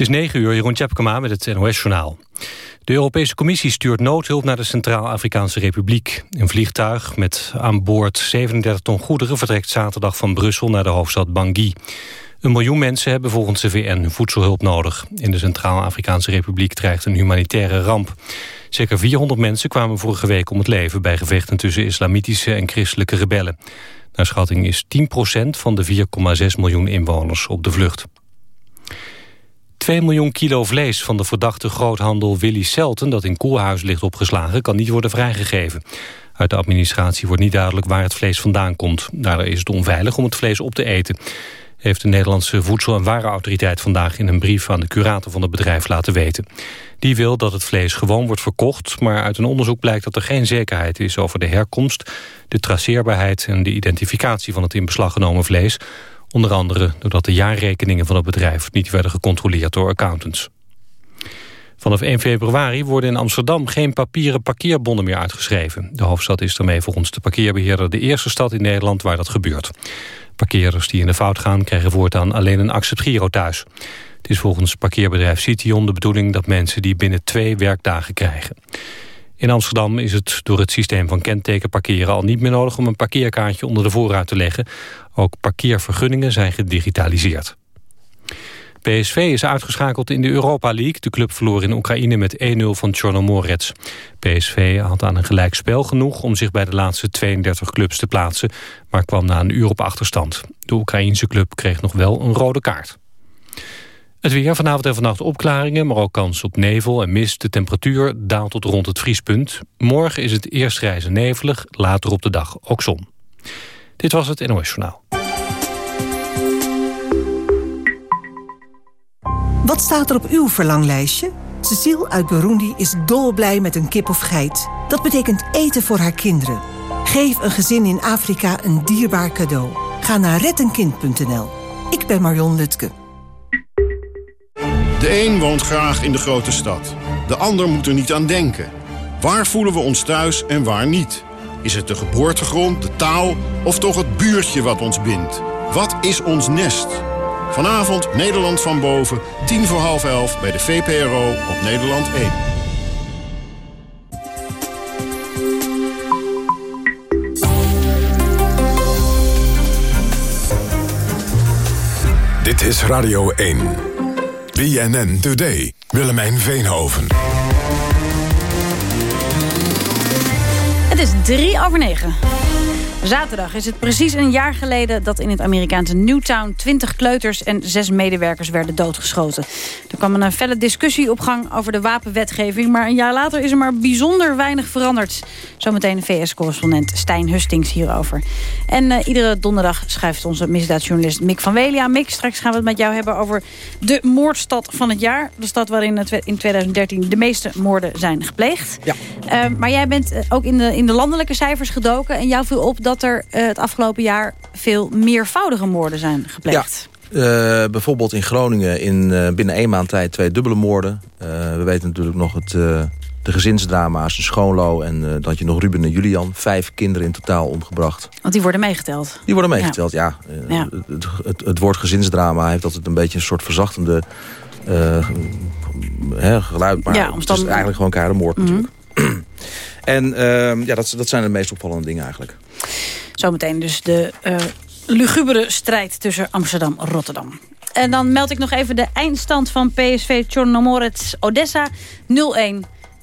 Het is 9 uur, Jeroen Tjepkema met het NOS-journaal. De Europese Commissie stuurt noodhulp naar de Centraal-Afrikaanse Republiek. Een vliegtuig met aan boord 37 ton goederen... vertrekt zaterdag van Brussel naar de hoofdstad Bangui. Een miljoen mensen hebben volgens de VN voedselhulp nodig. In de Centraal-Afrikaanse Republiek dreigt een humanitaire ramp. Zeker 400 mensen kwamen vorige week om het leven... bij gevechten tussen islamitische en christelijke rebellen. Naar schatting is 10% van de 4,6 miljoen inwoners op de vlucht. 2 miljoen kilo vlees van de verdachte groothandel Willy Selten... dat in Koelhuis ligt opgeslagen, kan niet worden vrijgegeven. Uit de administratie wordt niet duidelijk waar het vlees vandaan komt. Daardoor is het onveilig om het vlees op te eten heeft de Nederlandse Voedsel- en Warenautoriteit vandaag in een brief aan de curator van het bedrijf laten weten. Die wil dat het vlees gewoon wordt verkocht, maar uit een onderzoek blijkt dat er geen zekerheid is over de herkomst, de traceerbaarheid en de identificatie van het in beslag genomen vlees. Onder andere doordat de jaarrekeningen van het bedrijf niet werden gecontroleerd door accountants. Vanaf 1 februari worden in Amsterdam geen papieren parkeerbonnen meer uitgeschreven. De hoofdstad is daarmee volgens de parkeerbeheerder de eerste stad in Nederland waar dat gebeurt. Parkeerders die in de fout gaan krijgen voortaan alleen een acceptgiro thuis. Het is volgens parkeerbedrijf Cition de bedoeling dat mensen die binnen twee werkdagen krijgen. In Amsterdam is het door het systeem van kenteken parkeren al niet meer nodig om een parkeerkaartje onder de voorruit te leggen. Ook parkeervergunningen zijn gedigitaliseerd. PSV is uitgeschakeld in de Europa League. De club verloor in Oekraïne met 1-0 van Chornomorets. PSV had aan een gelijkspel genoeg om zich bij de laatste 32 clubs te plaatsen... maar kwam na een uur op achterstand. De Oekraïense club kreeg nog wel een rode kaart. Het weer vanavond en vannacht opklaringen, maar ook kans op nevel en mist. De temperatuur daalt tot rond het vriespunt. Morgen is het eerst reizen nevelig, later op de dag ook zon. Dit was het NOS Journaal. Wat staat er op uw verlanglijstje? Cecile uit Burundi is dolblij met een kip of geit. Dat betekent eten voor haar kinderen. Geef een gezin in Afrika een dierbaar cadeau. Ga naar rettenkind.nl. Ik ben Marion Lutke. De een woont graag in de grote stad. De ander moet er niet aan denken. Waar voelen we ons thuis en waar niet? Is het de geboortegrond, de taal of toch het buurtje wat ons bindt? Wat is ons nest? Vanavond Nederland van boven, tien voor half elf bij de VPRO op Nederland 1. Dit is Radio 1. BNN Today. Willemijn Veenhoven. Is drie over negen. Zaterdag is het precies een jaar geleden dat in het Amerikaanse Newtown 20 kleuters en zes medewerkers werden doodgeschoten. Er kwam een felle discussie op gang over de wapenwetgeving, maar een jaar later is er maar bijzonder weinig veranderd. Zometeen VS-correspondent Stijn Hustings hierover. En uh, iedere donderdag schrijft onze misdaadjournalist Mick van Welia. Mick, straks gaan we het met jou hebben over de moordstad van het jaar. De stad waarin in 2013 de meeste moorden zijn gepleegd. Ja. Uh, maar jij bent eh, ook in de, in de landelijke cijfers gedoken en jou viel op dat dat er uh, het afgelopen jaar veel meervoudige moorden zijn gepleegd. Ja. Uh, bijvoorbeeld in Groningen in uh, binnen één maand tijd twee dubbele moorden. we weten natuurlijk nog het, de gezinsdrama's in Schoonlo... en dat je nog Ruben en Julian. Vijf kinderen in totaal omgebracht. Want die worden meegeteld? Die worden meegeteld, ja. ja. ja. Het, het, het, woord gezinsdrama heeft altijd een beetje een soort verzachtende geluid. Maar ja, het is eigenlijk gewoon keiharde moord mm -hmm. natuurlijk. En uh, ja, dat, dat zijn de meest opvallende dingen eigenlijk. Zometeen dus de uh, lugubere strijd tussen Amsterdam en Rotterdam. En dan meld ik nog even de eindstand van PSV Chornomorets Odessa 0-1.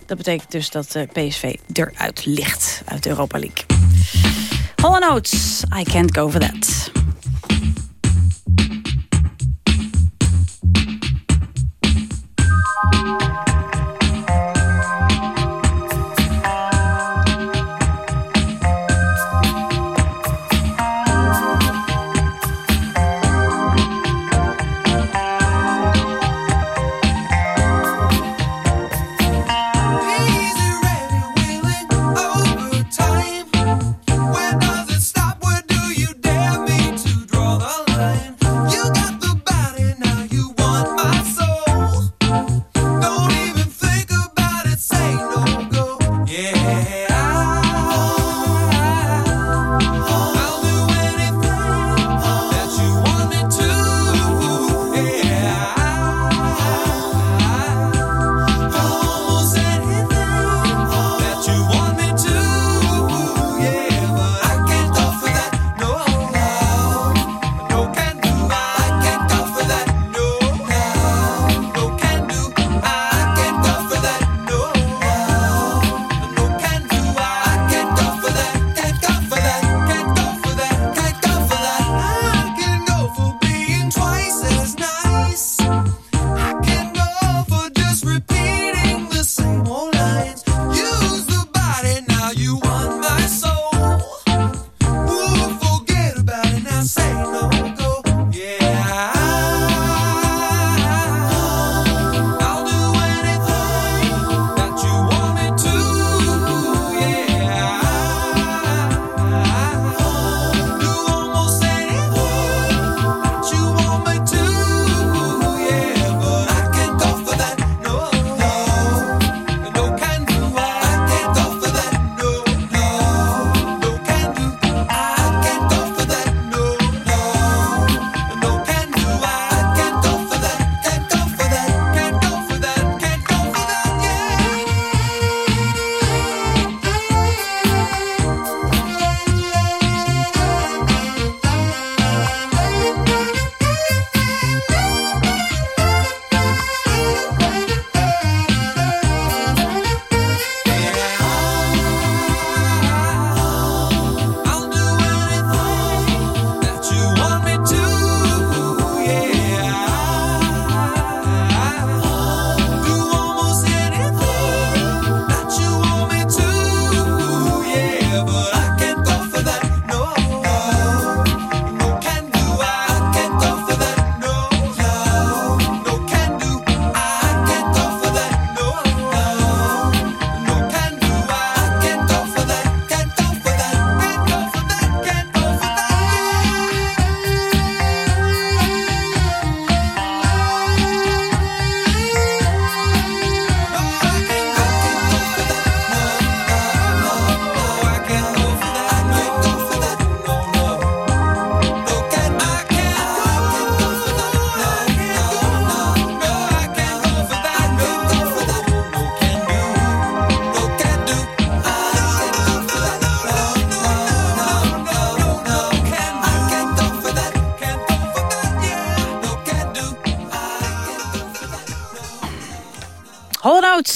Dat betekent dus dat uh, PSV eruit ligt uit de Europa League. Hall Oates, I can't go for that.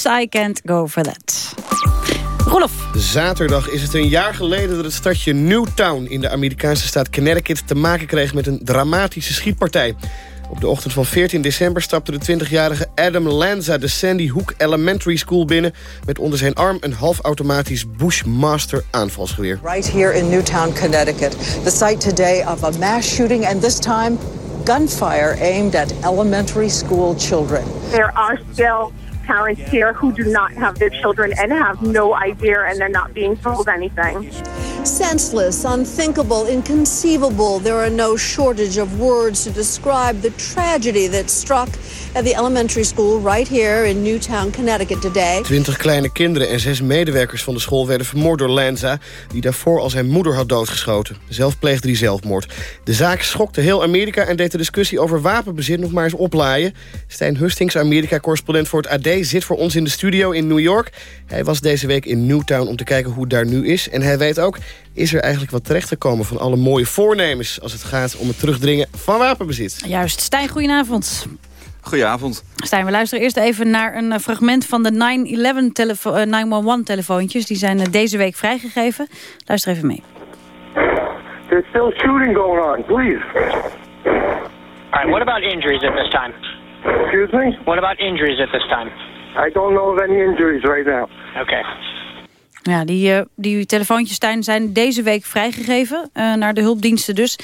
I can't go for that. Rolof. Zaterdag is het een jaar geleden dat het stadje Newtown... in de Amerikaanse staat Connecticut te maken kreeg met een dramatische schietpartij. Op de ochtend van 14 december stapte de 20-jarige Adam Lanza... de Sandy Hook Elementary School binnen... met onder zijn arm een halfautomatisch Bushmaster aanvalsgeweer. Right here in Newtown, Connecticut. The site today of a mass shooting and this time gunfire aimed at elementary school children. There are still parents here who do not have their children and have no idea and they're not being told anything. Senseless, unthinkable, inconceivable. There are no shortage of words to describe the tragedy that struck at the elementary school right here in Newtown, Connecticut today. Twintig kleine kinderen en zes medewerkers van de school werden vermoord door Lanza... die daarvoor al zijn moeder had doodgeschoten. Zelf pleegde hij zelfmoord. De zaak schokte heel Amerika en deed de discussie over wapenbezit nog maar eens oplaaien. Stijn Hustings, Amerika-correspondent voor het AD, zit voor ons in de studio in New York. Hij was deze week in Newtown om te kijken hoe het daar nu is. En hij weet ook, is er eigenlijk wat terechtgekomen van alle mooie voornemens... als het gaat om het terugdringen van wapenbezit. Juist. Stijn, goedenavond. Goedenavond. Stijn, we luisteren eerst even naar een eh, fragment van de 911-telefoontjes. Die zijn eh, deze week vrijgegeven. Luister even mee. There's still shooting going on, please. All right, what about injuries at this time? Excuse me? What about injuries at this time? I don't know of any injuries right now. Okay. Ja, die, uh, die telefoontjes, Stijn, zijn deze week vrijgegeven uh, naar de hulpdiensten dus.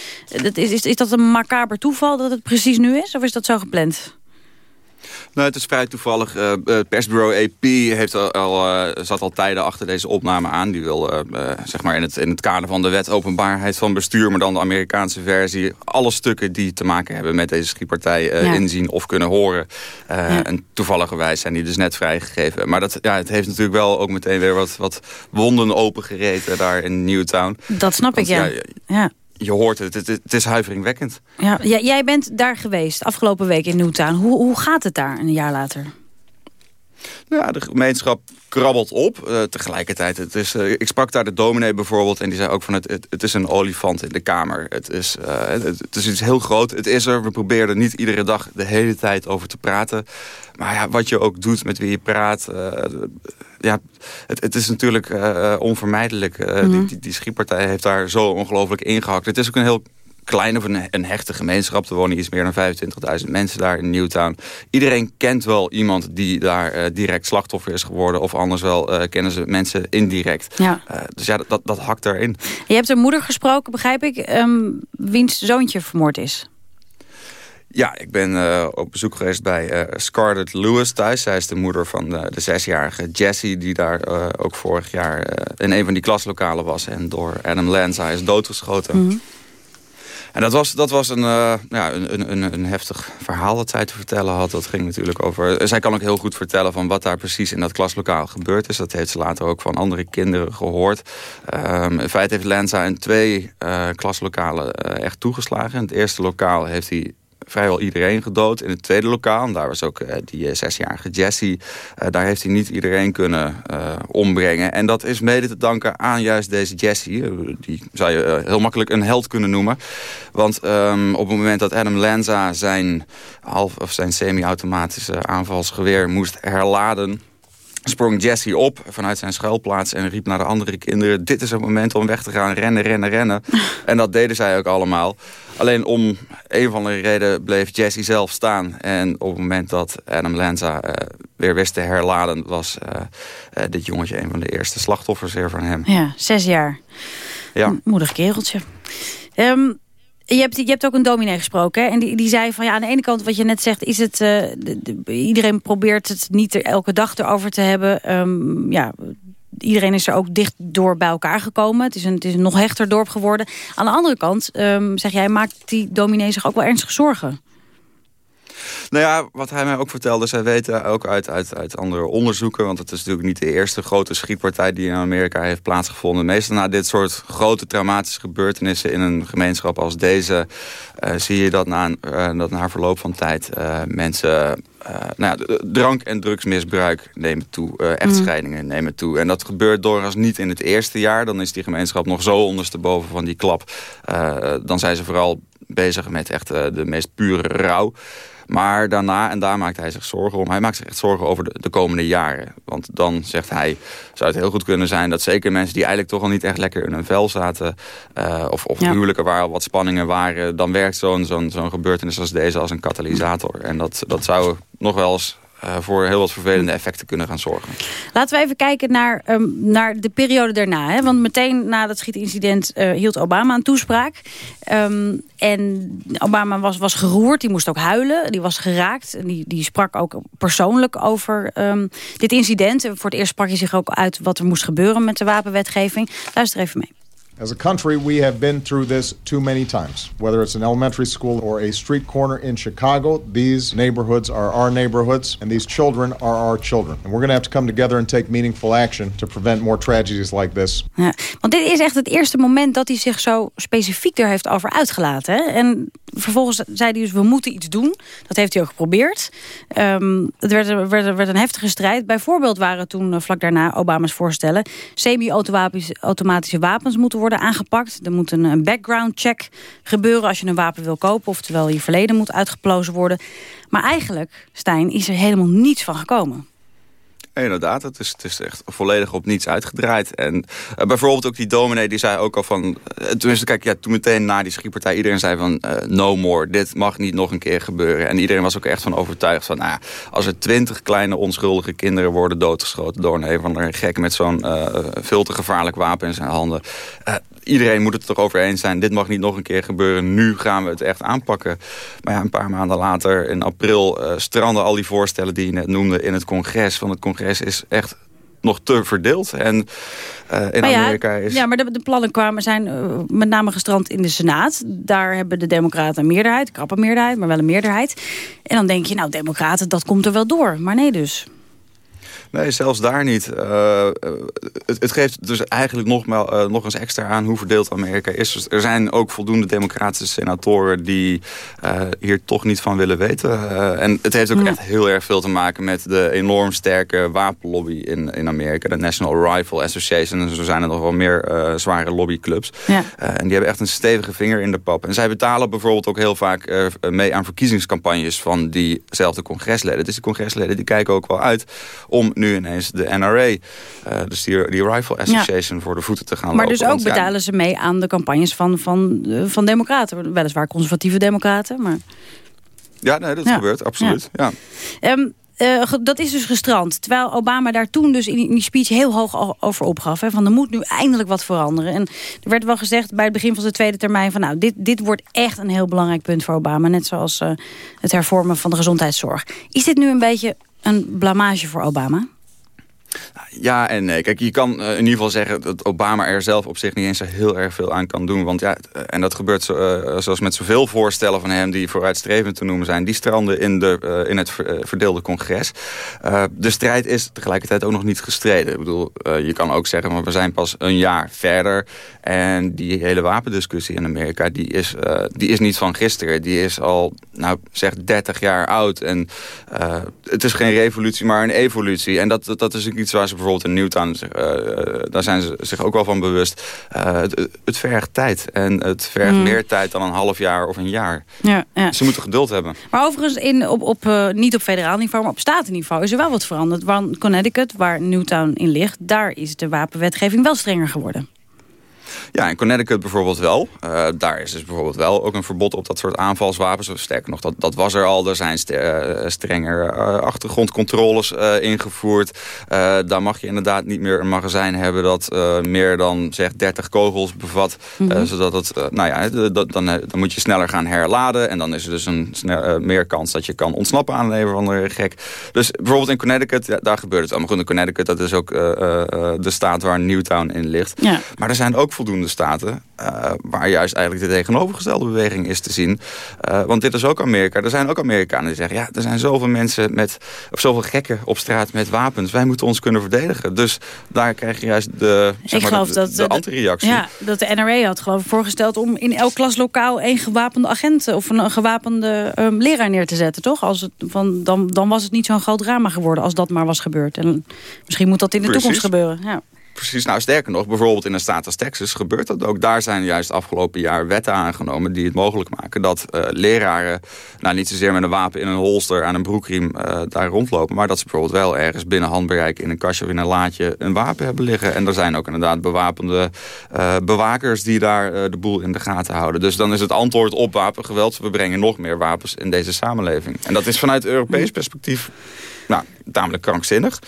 Dat is, is, is dat een macaber toeval dat het precies nu is? Of is dat zo gepland? Nou, het is vrij toevallig. Uh, het persbureau AP heeft al, uh, zat al tijden achter deze opname aan. Die wil uh, zeg maar in, het, in het kader van de wet openbaarheid van bestuur... maar dan de Amerikaanse versie... alle stukken die te maken hebben met deze schietpartij ja. inzien of kunnen horen. Ja. En toevalligerwijs zijn die dus net vrijgegeven. Maar dat, ja, het heeft natuurlijk wel ook meteen weer wat, wat wonden opengereten daar in Newtown. Dat snap Want, ik, ja. ja je hoort het, het, het is huiveringwekkend. Ja, jij bent daar geweest afgelopen week in Newtown. Hoe, hoe gaat het daar een jaar later? Ja, de gemeenschap krabbelt op. Uh, tegelijkertijd, het is, uh, ik sprak daar de dominee bijvoorbeeld... en die zei ook van het, het, het is een olifant in de kamer. Het is, uh, het, het, is iets heel groot. Het is er. We proberen er niet iedere dag de hele tijd over te praten. Maar ja, wat je ook doet met wie je praat... ja, het, het is natuurlijk onvermijdelijk. Mm -hmm. die, die, schietpartij heeft daar zo ongelooflijk ingehakt. Het is ook een heel klein of een, een hechte gemeenschap. Er wonen iets meer dan 25.000 mensen daar in Newtown. Iedereen kent wel iemand die daar uh, direct slachtoffer is geworden. Of anders wel uh, kennen ze mensen indirect. Ja. Uh, dus ja, dat, dat hakt erin. Je hebt een moeder gesproken, begrijp ik, um, wiens zoontje vermoord is. Ja, ik ben uh, op bezoek geweest bij uh, Scarlett Lewis thuis. Zij is de moeder van de, de zesjarige Jessie... die daar uh, ook vorig jaar in een van die klaslokalen was... en door Adam Lanza is doodgeschoten. Mm -hmm. En dat was, dat was een, uh, ja, een, een, een heftig verhaal dat zij te vertellen had. Dat ging natuurlijk over... Zij kan ook heel goed vertellen van wat daar precies in dat klaslokaal gebeurd is. Dat heeft ze later ook van andere kinderen gehoord. Um, in feite heeft Lanza in twee klaslokalen echt toegeslagen. In het eerste lokaal heeft hij vrijwel iedereen gedood. In het tweede lokaal, daar was ook uh, die zesjarige Jessie... Uh, daar heeft hij niet iedereen kunnen ombrengen. En dat is mede te danken aan juist deze Jessie. die zou je heel makkelijk een held kunnen noemen. Want um, op het moment dat Adam Lanza zijn, half, of zijn semi-automatische aanvalsgeweer moest herladen sprong Jesse op vanuit zijn schuilplaats en riep naar de andere kinderen... dit is het moment om weg te gaan, rennen, rennen, rennen. en dat deden zij ook allemaal. Alleen om een van de reden bleef Jesse zelf staan. En op het moment dat Adam Lanza uh, weer wist te herladen... was uh, uh, dit jongetje een van de eerste slachtoffers weer van hem. Ja, zes jaar. Ja. Moedig kereltje. Um, je hebt, ook een dominee gesproken. Hè? En die, die zei van ja, aan de ene kant wat je net zegt... is het de, iedereen probeert het niet elke dag erover te hebben. Um, ja, iedereen is er ook dicht door bij elkaar gekomen. Het is een, het is nog hechter dorp geworden. Aan de andere kant, um, zeg jij, maakt die dominee zich ook wel ernstige zorgen? Nou ja, wat hij mij ook vertelde, zij weten ook uit, uit, uit andere onderzoeken... want het is natuurlijk niet de eerste grote schietpartij die in Amerika heeft plaatsgevonden. Meestal na dit soort grote traumatische gebeurtenissen in een gemeenschap als deze... Uh, zie je dat na, uh, dat na verloop van tijd uh, mensen... nou ja, drank- en drugsmisbruik nemen toe. echtscheidingen mm. nemen toe. En dat gebeurt doorgaans niet in het eerste jaar. Dan is die gemeenschap nog zo ondersteboven van die klap. dan zijn ze vooral bezig met echt de meest pure rouw. Maar daarna, en daar maakt hij zich zorgen om... hij maakt zich echt zorgen over de, de komende jaren. Want dan, zegt hij, zou het heel goed kunnen zijn... dat zeker mensen die eigenlijk toch al niet echt lekker in hun vel zaten... Uh, of, of huwelijken waar al wat spanningen waren... dan werkt zo'n zo'n zo'n gebeurtenis als deze als een katalysator. En dat, dat zou nog wel eens uh, voor heel wat vervelende effecten kunnen gaan zorgen. Laten we even kijken naar, um, naar de periode daarna. Hè? Want meteen na dat schietincident uh, hield Obama een toespraak. Um, en Obama was, was geroerd, die moest ook huilen, die was geraakt. En die, die sprak ook persoonlijk over um, dit incident. Voor het eerst sprak hij zich ook uit wat er moest gebeuren met de wapenwetgeving. Luister even mee. As a country, we have been through this too many times. Whether it's an elementary school or a street corner in Chicago, these neighborhoods are our neighborhoods, and these children are our children. And we're going to have to come together and take meaningful action to prevent more tragedies like this. Want dit is echt het eerste moment dat hij zich zo specifiek er heeft over uitgelaten. Hè? En vervolgens zei hij dus, we moeten iets doen. Dat heeft hij ook geprobeerd. Um, het werd, werd, werd, een heftige strijd. Bijvoorbeeld waren toen uh, vlak daarna Obama's voorstellen... semi-automatische wapens moeten worden worden aangepakt. Er moet een, background check gebeuren als je een wapen wil kopen. Oftewel je verleden moet uitgeplozen worden. Maar eigenlijk, Stijn, is er helemaal niets van gekomen. Inderdaad, het is, het is echt volledig op niets uitgedraaid. En uh, bijvoorbeeld ook die dominee, die zei ook al van... Uh, toen, kijk, ja, toen meteen na die schietpartij, iedereen zei van... Uh, no more, dit mag niet nog een keer gebeuren. En iedereen was ook echt van overtuigd van... Nou, als er twintig kleine onschuldige kinderen worden doodgeschoten... door een van een gek met zo'n veel te gevaarlijk wapen in zijn handen iedereen moet het erover eens zijn. Dit mag niet nog een keer gebeuren. Nu gaan we het echt aanpakken. Maar ja, een paar maanden later, in april, uh, stranden al die voorstellen die je net noemde in het congres. Want het congres is echt nog te verdeeld. En uh, in Amerika is... Ja, maar de, de plannen kwamen zijn uh, met name gestrand in de Senaat. Daar hebben de democraten een meerderheid. Krappe meerderheid, maar wel een meerderheid. En dan denk je, nou, democraten, dat komt er wel door. Maar nee dus. Nee, zelfs daar niet. Uh, het, het, geeft dus eigenlijk nog, uh, nog eens extra aan hoe verdeeld Amerika is. Dus er zijn ook voldoende democratische senatoren die uh, hier toch niet van willen weten. en het heeft ook echt heel erg veel te maken met de enorm sterke wapenlobby in, in Amerika. De National Rifle Association. En zo zijn er nog wel meer zware lobbyclubs. Ja. en die hebben echt een stevige vinger in de pap. En zij betalen bijvoorbeeld ook heel vaak mee aan verkiezingscampagnes van diezelfde congresleden. Dus die congresleden die kijken ook wel uit om nu ineens de NRA, uh, eh, dus die, die Rifle Association, voor de voeten te gaan maar lopen. Maar dus ook betalen ze mee aan de campagnes van, van, eh, van democraten. Weliswaar conservatieve democraten, maar... Ja, nee, dat gebeurt, absoluut. Ja. Um, uh, dat is dus gestrand. Terwijl Obama daar toen dus in die speech heel hoog over opgaf. Hè, van er moet nu eindelijk wat veranderen. En er werd wel gezegd bij het begin van de tweede termijn... van nou, dit, dit wordt echt een heel belangrijk punt voor Obama. Net zoals uh, het hervormen van de gezondheidszorg. Is dit nu een beetje een blamage voor Obama? Ja en nee. Kijk, je kan uh, in ieder geval zeggen dat Obama er zelf op zich niet eens heel erg veel aan kan doen. Want ja, eh, en dat gebeurt uh, zoals met zoveel voorstellen van hem die vooruitstrevend te noemen zijn. Die stranden in, de, in het verdeelde congres. de strijd is tegelijkertijd ook nog niet gestreden. Ik bedoel, je kan ook zeggen, maar we zijn pas een jaar verder. En die hele wapendiscussie in Amerika, die is, die is niet van gisteren. Die is al, nou zeg, 30 jaar oud. En het is geen revolutie, maar een evolutie. En dat, dat is iets waar ze bijvoorbeeld in Newtown, uh, daar zijn ze zich ook wel van bewust. Uh, het, het, vergt tijd. En het vergt mm. meer tijd dan een half jaar of een jaar. Ja, ja. Ze moeten geduld hebben. Maar overigens, in, op, op, uh, niet op federaal niveau, maar op statenniveau is er wel wat veranderd. Want Connecticut, waar Newtown in ligt, daar is de wapenwetgeving wel strenger geworden. Ja, in Connecticut bijvoorbeeld wel. Uh, daar is dus bijvoorbeeld wel ook een verbod op dat soort aanvalswapens. Sterker nog, dat, dat was er al. Er zijn st uh, strenger uh, achtergrondcontroles ingevoerd. daar mag je inderdaad niet meer een magazijn hebben... dat meer dan zeg 30 kogels bevat. Mm -hmm. zodat het, nou ja, dan, dan moet je sneller gaan herladen. En dan is er dus een meer kans dat je kan ontsnappen aan een of andere gek. Dus bijvoorbeeld in Connecticut, ja, daar gebeurt het allemaal goed. In Connecticut, dat is ook de staat waar Newtown in ligt. Ja. Maar er zijn ook voldoende staten... Uh, waar juist eigenlijk de tegenovergestelde beweging is te zien. Uh, want dit is ook Amerika. Er zijn ook Amerikanen die zeggen... ja, er zijn zoveel mensen met... of zoveel gekken op straat met wapens. Wij moeten ons kunnen verdedigen. Dus daar krijg je juist de, zeg maar, de, de, de anti-reactie. Ja, dat de NRA had geloof ik voorgesteld... om in elk klaslokaal één gewapende agent... of een gewapende um, leraar neer te zetten, toch? Als het, van, dan, dan was het niet zo'n groot drama geworden... als dat maar was gebeurd. En misschien moet dat in de Precies. toekomst gebeuren. Ja. Precies. Nou, sterker nog, bijvoorbeeld in een staat als Texas gebeurt dat ook. Daar zijn juist afgelopen jaar wetten aangenomen die het mogelijk maken dat uh, leraren, nou niet zozeer met een wapen in een holster aan een broekriem uh, daar rondlopen, maar dat ze bijvoorbeeld wel ergens binnen handbereik in een kastje of in een laadje een wapen hebben liggen. En er zijn ook inderdaad bewapende uh, bewakers die daar de boel in de gaten houden. Dus dan is het antwoord op wapengeweld, we brengen nog meer wapens in deze samenleving. En dat is vanuit Europees perspectief nou, tamelijk krankzinnig.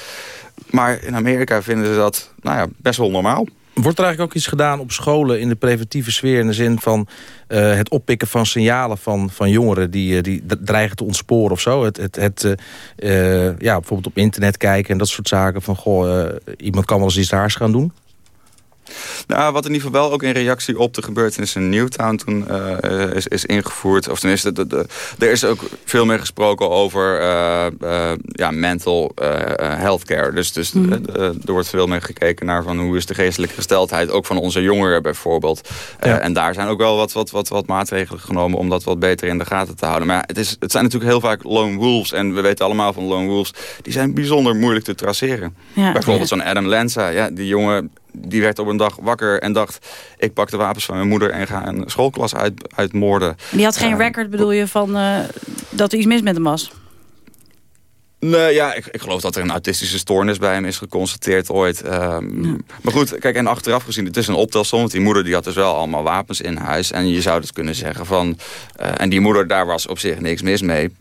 Maar in Amerika vinden ze dat nou ja, best wel normaal. Wordt er eigenlijk ook iets gedaan op scholen in de preventieve sfeer... in de zin van uh, het oppikken van signalen van, van jongeren... die, uh, die dreigen te ontsporen of zo? Het, het, uh, ja, bijvoorbeeld op internet kijken en dat soort zaken... van goh, iemand kan wel eens iets raars gaan doen? Nou, wat in ieder geval wel ook in reactie op de gebeurtenissen in Newtown toen uh, is, is ingevoerd. Of tenminste, de, de, er is ook veel meer gesproken over uh, uh, ja, mental healthcare. Dus, dus mm. er wordt veel meer gekeken naar van hoe is de geestelijke gesteldheid, ook van onze jongeren bijvoorbeeld. Ja. en daar zijn ook wel wat, wat, wat, wat maatregelen genomen om dat wat beter in de gaten te houden. Maar het, is, het zijn natuurlijk heel vaak lone wolves. En we weten allemaal van lone wolves, die zijn bijzonder moeilijk te traceren. Ja, bijvoorbeeld zo'n Adam Lanza, ja, die jongen die werd op een dag wakker en dacht... ik pak de wapens van mijn moeder en ga een schoolklas uit, uitmoorden. Die had geen uh, record, bedoel je, van uh, dat er iets mis met hem was? Nee, ja, ik, ik geloof dat er een autistische stoornis bij hem is geconstateerd ooit. Um, ja. Maar goed, kijk, en achteraf gezien, het is een optelsom. Want die moeder die had dus wel allemaal wapens in huis. En je zou dus kunnen zeggen van... Uh, en die moeder, daar was op zich niks mis mee.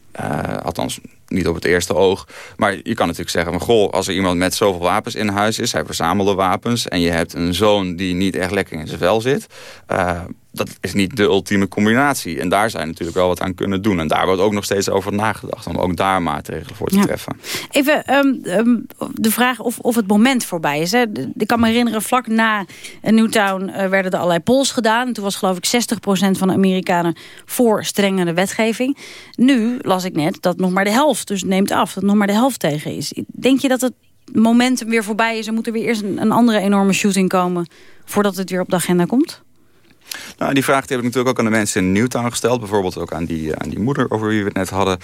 Althans, niet op het eerste oog. Maar je kan natuurlijk zeggen van goh, als er iemand met zoveel wapens in huis is, hij verzamelde wapens en je hebt een zoon die niet echt lekker in zijn vel zit, uh, dat is niet de ultieme combinatie. En daar zijn natuurlijk wel wat aan kunnen doen. En daar wordt ook nog steeds over nagedacht. Om ook daar maatregelen voor te ja. treffen. Even um, um, de vraag of, of het moment voorbij is. Hè. Ik kan me herinneren, vlak na Newtown uh, werden er allerlei polls gedaan. Toen was geloof ik 60% van de Amerikanen voor strengere wetgeving. Nu las ik net dat nog maar de helft, dus neemt af, dat nog maar de helft tegen is. Denk je dat het momentum weer voorbij is en moet er weer eerst een, een andere enorme shooting komen voordat het weer op de agenda komt? Nou, die vraag die heb ik natuurlijk ook aan de mensen in Newtown gesteld. Bijvoorbeeld ook aan die, aan die moeder over wie we het net hadden.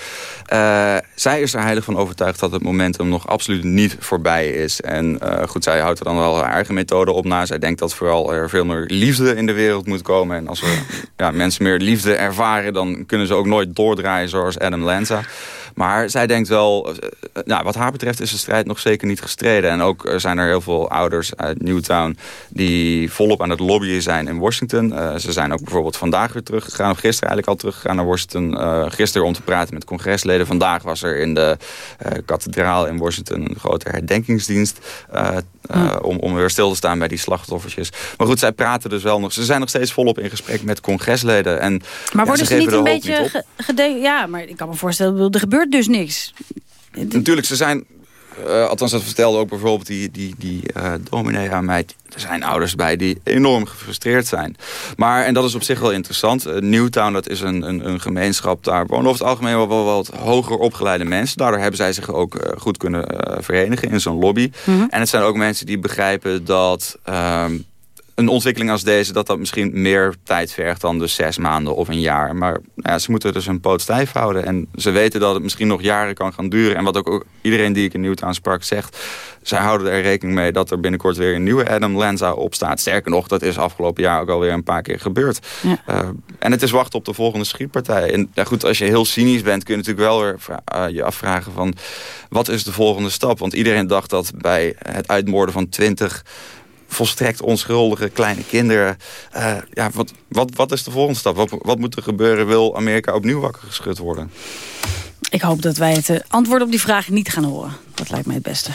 Uh, zij is er heilig van overtuigd dat het momentum nog absoluut niet voorbij is. En uh, goed, zij houdt er dan wel haar eigen methode op na. Zij denkt dat vooral er veel meer liefde in de wereld moet komen. En als we ja, mensen meer liefde ervaren... dan kunnen ze ook nooit doordraaien zoals Adam Lanza. Maar zij denkt wel, nou, wat haar betreft is de strijd nog zeker niet gestreden. En ook zijn er heel veel ouders uit Newtown die volop aan het lobbyen zijn in Washington. Uh, ze zijn ook bijvoorbeeld vandaag weer teruggegaan, of gisteren eigenlijk al teruggegaan naar Washington. Uh, gisteren om te praten met congresleden. Vandaag was er in de uh, kathedraal in Washington een grote herdenkingsdienst. Ja. om, om weer stil te staan bij die slachtoffertjes. Maar goed, zij praten dus wel nog. Ze zijn nog steeds volop in gesprek met congresleden. En, maar worden ze, ze niet een beetje... Niet ja, maar ik kan me voorstellen, er gebeurt dus niks. Natuurlijk, ze zijn... Uh, althans, dat vertelde ook bijvoorbeeld die, die, die uh, dominee aan mij. Er zijn ouders bij die enorm gefrustreerd zijn. Maar, en dat is op zich wel interessant. Uh, Newtown, dat is een, een, een, gemeenschap. Daar wonen over het algemeen wel, wel wat hoger opgeleide mensen. Daardoor hebben zij zich ook goed kunnen verenigen in zo'n lobby. Mm -hmm. En het zijn ook mensen die begrijpen dat... Ehm, een ontwikkeling als deze, dat dat misschien meer tijd vergt dan dus zes maanden of een jaar. Maar ja, ze moeten dus een poot stijf houden. En ze weten dat het misschien nog jaren kan gaan duren. En wat ook iedereen die ik in Newtown sprak zegt, zij houden er rekening mee dat er binnenkort weer een nieuwe Adam Lanza opstaat. Sterker nog, dat is afgelopen jaar ook alweer een paar keer gebeurd. Ja. Uh, en het is wachten op de volgende schietpartij. En ja, goed, als je heel cynisch bent, kun je natuurlijk wel weer uh, je afvragen van wat is de volgende stap? Want iedereen dacht dat bij het uitmoorden van 20 volstrekt onschuldige kleine kinderen. Uh, ja, wat, wat, wat is de volgende stap? Wat, moet er gebeuren? Wil Amerika opnieuw wakker geschud worden? Ik hoop dat wij het uh, antwoord op die vraag niet gaan horen. Dat lijkt mij het beste.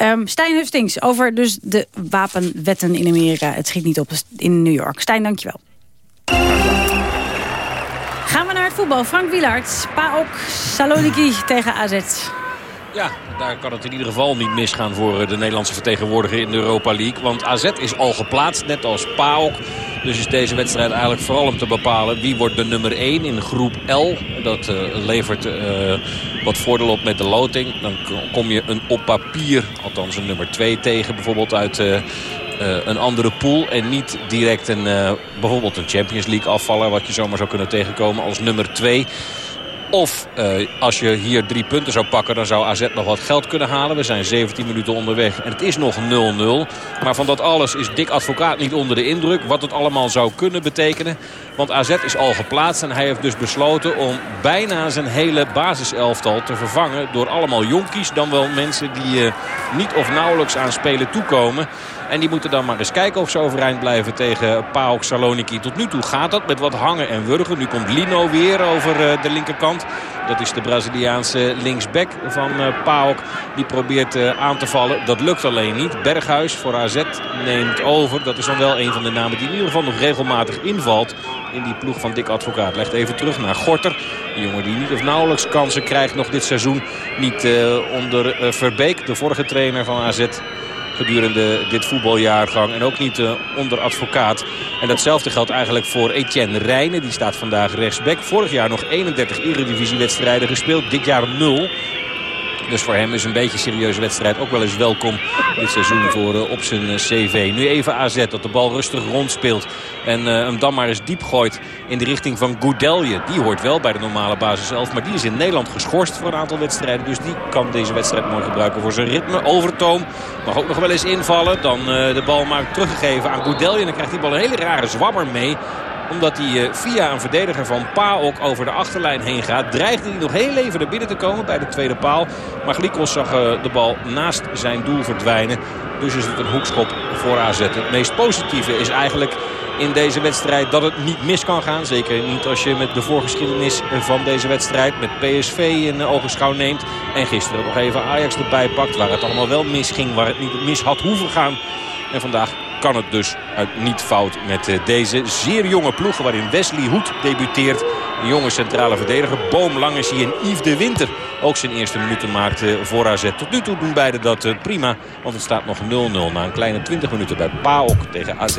Um, Stijn Hustings over dus de wapenwetten in Amerika. Het schiet niet op in New York. Stijn, dankjewel. Gaan we naar het voetbal. Frank Wielaert, PAOK Saloniki tegen AZ. Ja, daar kan het in ieder geval niet misgaan voor eh, de Nederlandse vertegenwoordiger in de Europa League. Want AZ is al geplaatst, net als PAOK. Dus is deze wedstrijd eigenlijk vooral om te bepalen wie wordt de nummer 1 in groep L. Dat uh, levert uh, wat voordeel op met de loting. Dan kom je een op papier, althans een nummer 2 tegen bijvoorbeeld uit... Een andere pool en niet direct een, bijvoorbeeld een Champions League afvaller... wat je zomaar zou kunnen tegenkomen als nummer 2. Of uh, als je hier drie punten zou pakken, dan zou AZ nog wat geld kunnen halen. We zijn 17 minuten onderweg en het is nog 0-0. Maar van dat alles is Dick Advocaat niet onder de indruk. Wat het allemaal zou kunnen betekenen. Want AZ is al geplaatst en hij heeft dus besloten om bijna zijn hele basiselftal te vervangen. Door allemaal jonkies, dan wel mensen die uh, niet of nauwelijks aan spelen toekomen. En die moeten dan maar eens kijken of ze overeind blijven tegen PAOK Saloniki. Tot nu toe gaat dat met wat hangen en wurgen. Nu komt Lino weer over eh, de linkerkant. Dat is de Braziliaanse linksback van uh, PAOK. Die probeert uh, aan te vallen. Dat lukt alleen niet. Berghuis voor AZ neemt over. Dat is dan wel een van de namen die in ieder geval nog regelmatig invalt. In die ploeg van Dick Advocaat. Legt even terug naar Gorter. Die jongen die niet of nauwelijks kansen krijgt nog dit seizoen. Niet onder Verbeek, de vorige trainer van AZ gedurende dit voetbaljaargang. En ook niet uh, onder advocaat. En datzelfde geldt eigenlijk voor Etienne Rijnen. Die staat vandaag rechtsback. Vorig jaar nog 31 eredivisiewedstrijden gespeeld. Dit jaar 0. Dus voor hem is een beetje serieuze wedstrijd ook wel eens welkom dit seizoen voor uh, op zijn uh, cv. Nu even AZ dat de bal rustig rondspeelt. En uh, hem dan maar eens diep gooit in de richting van Goudelje. Die hoort wel bij de normale basis 11. Maar die is in Nederland geschorst voor een aantal wedstrijden. Dus die kan deze wedstrijd mooi gebruiken voor zijn ritme. Overtoom mag ook nog wel eens invallen. Dan de bal maar teruggegeven aan Goudelje. En dan krijgt die bal een hele rare zwabber mee omdat hij via een verdediger van PAOK over de achterlijn heen gaat. Dreigde hij nog heel even er binnen te komen bij de tweede paal. Maar Glikos zag de bal naast zijn doel verdwijnen. Dus is het een hoekschop voor AZ. Het meest positieve is eigenlijk in deze wedstrijd dat het niet mis kan gaan. Zeker niet als je met de voorgeschiedenis van deze wedstrijd met PSV in ogenschouw neemt. En gisteren nog even Ajax erbij pakt waar het allemaal wel misging. Waar het niet mis had hoeven gaan. En vandaag kan het dus niet fout met deze zeer jonge ploeg... waarin Wesley Hoed debuteert. Jonge centrale verdediger. Boomlang is hij in Yves de Winter ook zijn eerste minuten maakt voor AZ. Tot nu toe doen beide dat prima. Want het staat nog 0-0 na een kleine 20 minuten bij PAOK tegen AZ.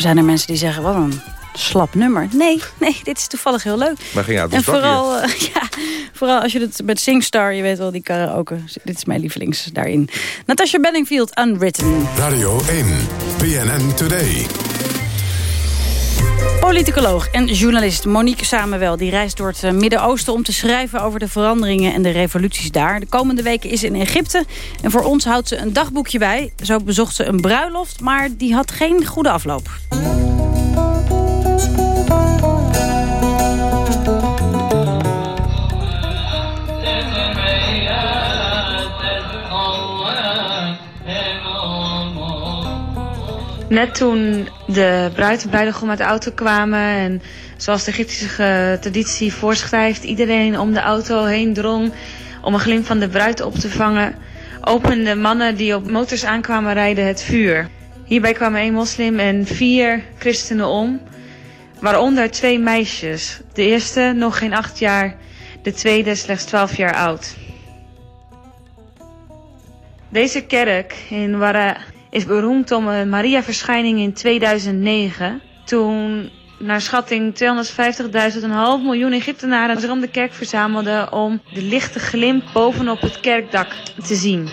zijn er mensen die zeggen, wat een slap nummer. Nee, nee, dit is toevallig heel leuk. Maar ging uit En vooral, uh, ja, vooral als je het met Singstar, je weet wel, die karaoke. Dit is mijn lievelings daarin. Natasha Benningfield, Unwritten. Radio 1, BNN Today. Politicoloog en journalist Monique Samenwel... die reist door het Midden-Oosten om te schrijven over de veranderingen en de revoluties daar. De komende weken is in Egypte en voor ons houdt ze een dagboekje bij. Zo bezocht ze een bruiloft, maar die had geen goede afloop. Net toen de bruid en bruidegom uit de auto kwamen... en zoals de Egyptische traditie voorschrijft... iedereen om de auto heen drong om een glimp van de bruid op te vangen... openden mannen die op motors aankwamen rijden het vuur. Hierbij kwamen één moslim en vier christenen om... waaronder twee meisjes. De eerste nog geen acht jaar, de tweede slechts twaalf jaar oud. Deze kerk in Wara is beroemd om een Maria-verschijning in 2009. Toen naar schatting 250.000, een half miljoen Egyptenaren zich om de kerk verzamelden om de lichte glimp bovenop het kerkdak te zien.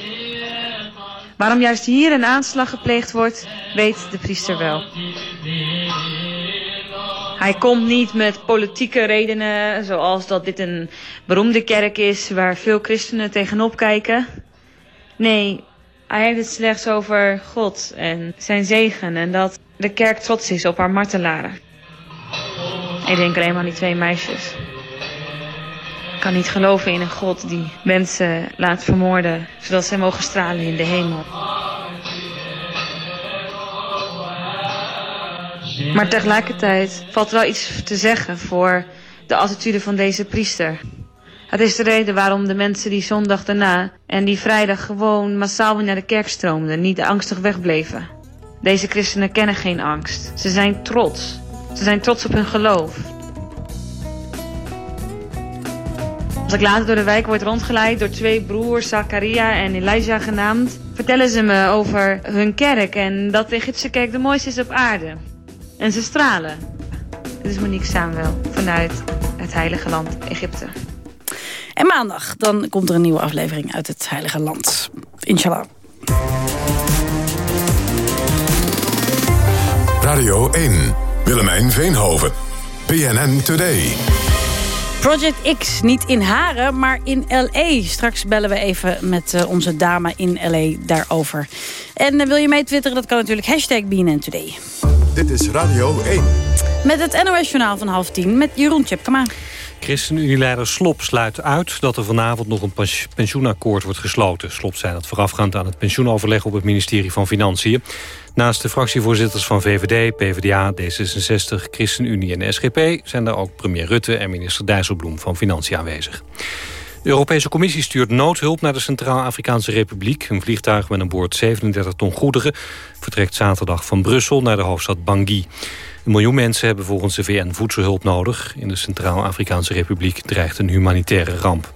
Waarom juist hier een aanslag gepleegd wordt, weet de priester wel. Hij komt niet met politieke redenen, zoals dat dit een beroemde kerk is waar veel christenen tegenop kijken. Nee, hij heeft het slechts over God en zijn zegen en dat de kerk trots is op haar martelaren. Ik denk alleen maar aan die twee meisjes. Ik kan niet geloven in een God die mensen laat vermoorden, zodat zij mogen stralen in de hemel. Maar tegelijkertijd valt wel iets te zeggen voor de attitude van deze priester. Het is de reden waarom de mensen die zondag daarna en die vrijdag gewoon massaal weer naar de kerk stroomden, niet angstig wegbleven. Deze christenen kennen geen angst. Ze zijn trots. Ze zijn trots op hun geloof. Als ik later door de wijk word rondgeleid door twee broers, Zakaria en Elijah genaamd, vertellen ze me over hun kerk en dat de Egyptische kerk de mooiste is op aarde. En ze stralen. Dit is Monique Samuel vanuit het heilige land Egypte. En maandag dan komt er een nieuwe aflevering uit het Heilige Land. Inshallah. Radio 1, Willemijn Veenhoven, PNN Today. Project X, niet in Haren, maar in L.A. Straks bellen we even met uh, onze dame in L.A. daarover. En uh, wil je mee twitteren, dat kan natuurlijk. Hashtag BNN Today. Dit is Radio 1. Met het NOS-journaal van half tien met Jeroen Tjepkema. ChristenUnie-leider Slop sluit uit dat er vanavond nog een pensioenakkoord wordt gesloten. Slop zei dat voorafgaand aan het pensioenoverleg op het ministerie van Financiën. Naast de fractievoorzitters van VVD, PvdA, D66, ChristenUnie en SGP... zijn er ook premier Rutte en minister Dijsselbloem van Financiën aanwezig. De Europese Commissie stuurt noodhulp naar de Centraal-Afrikaanse Republiek. Een vliegtuig met een boord 37 ton goederen vertrekt zaterdag van Brussel naar de hoofdstad Bangui. Een miljoen mensen hebben volgens de VN voedselhulp nodig. In de Centraal-Afrikaanse Republiek dreigt een humanitaire ramp.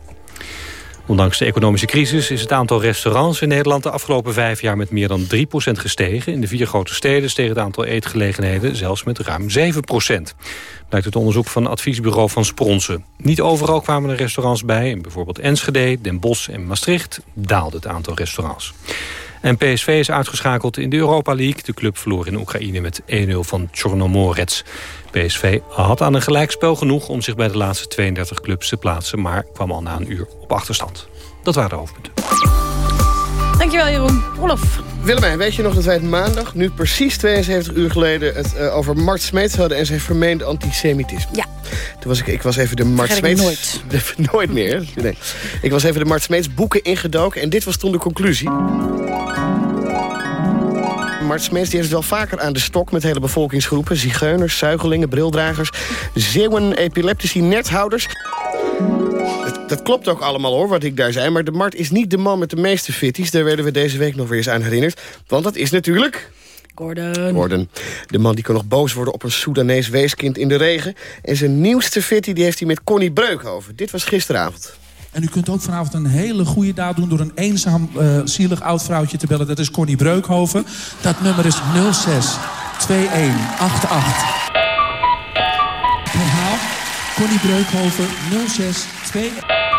Ondanks de economische crisis is het aantal restaurants in Nederland... de afgelopen vijf jaar met meer dan 3% gestegen. In de vier grote steden steeg het aantal eetgelegenheden zelfs met ruim 7% Blijkt het onderzoek van adviesbureau van Spronsen. Niet overal kwamen er restaurants bij. In bijvoorbeeld Enschede, Den Bosch en Maastricht daalde het aantal restaurants. En PSV is uitgeschakeld in de Europa League. De club verloor in Oekraïne met 1-0 van Chornomorets. PSV had aan een gelijkspel genoeg om zich bij de laatste 32 clubs te plaatsen... maar kwam al na een uur op achterstand. Dat waren de hoofdpunten. Dankjewel Jeroen. Olof. Willemijn, weet je nog dat wij het maandag, nu precies 72 uur geleden... het uh, over Mart Smeets hadden en zijn vermeende antisemitisme? Ja. Toen was ik, ik was even de Mart Smeets... nooit. De, nooit meer, nee. Ik was even de Mart Smeets boeken ingedoken en dit was toen de conclusie. Mart Smeets die heeft het wel vaker aan de stok met hele bevolkingsgroepen. Zigeuners, zuigelingen, brildragers, zeeuwen, epileptici, nethouders. Dat, dat, klopt ook allemaal hoor, wat ik daar zei. Maar de Mart is niet de man met de meeste fitties. Daar werden we deze week nog weer eens aan herinnerd. Want dat is natuurlijk... Gordon. Gordon. De man die kan nog boos worden op een Soedanees weeskind in de regen. En zijn nieuwste fitty die heeft hij met Connie Breukhoven. Dit was gisteravond. En u kunt ook vanavond een hele goede daad doen... door een eenzaam, uh, zielig oud vrouwtje te bellen. Dat is Connie Breukhoven. Dat nummer is 06 2888. Herhaal. Connie Breukhoven 062 00.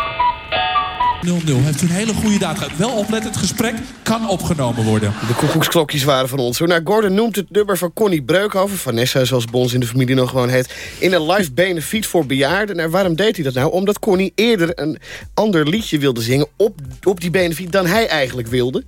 Heeft u een hele goede dag. gehad. Wel opletten, het gesprek kan opgenomen worden. De koekoeksklokjes waren van ons. Nou, Gordon noemt het nummer van Connie Breukhoven... Vanessa, zoals Bons in de familie nog gewoon heet... in een live benefiet voor bejaarden. Nou, waarom deed hij dat nou? Omdat Connie eerder een ander liedje wilde zingen... op, op die benefiet dan hij eigenlijk wilde.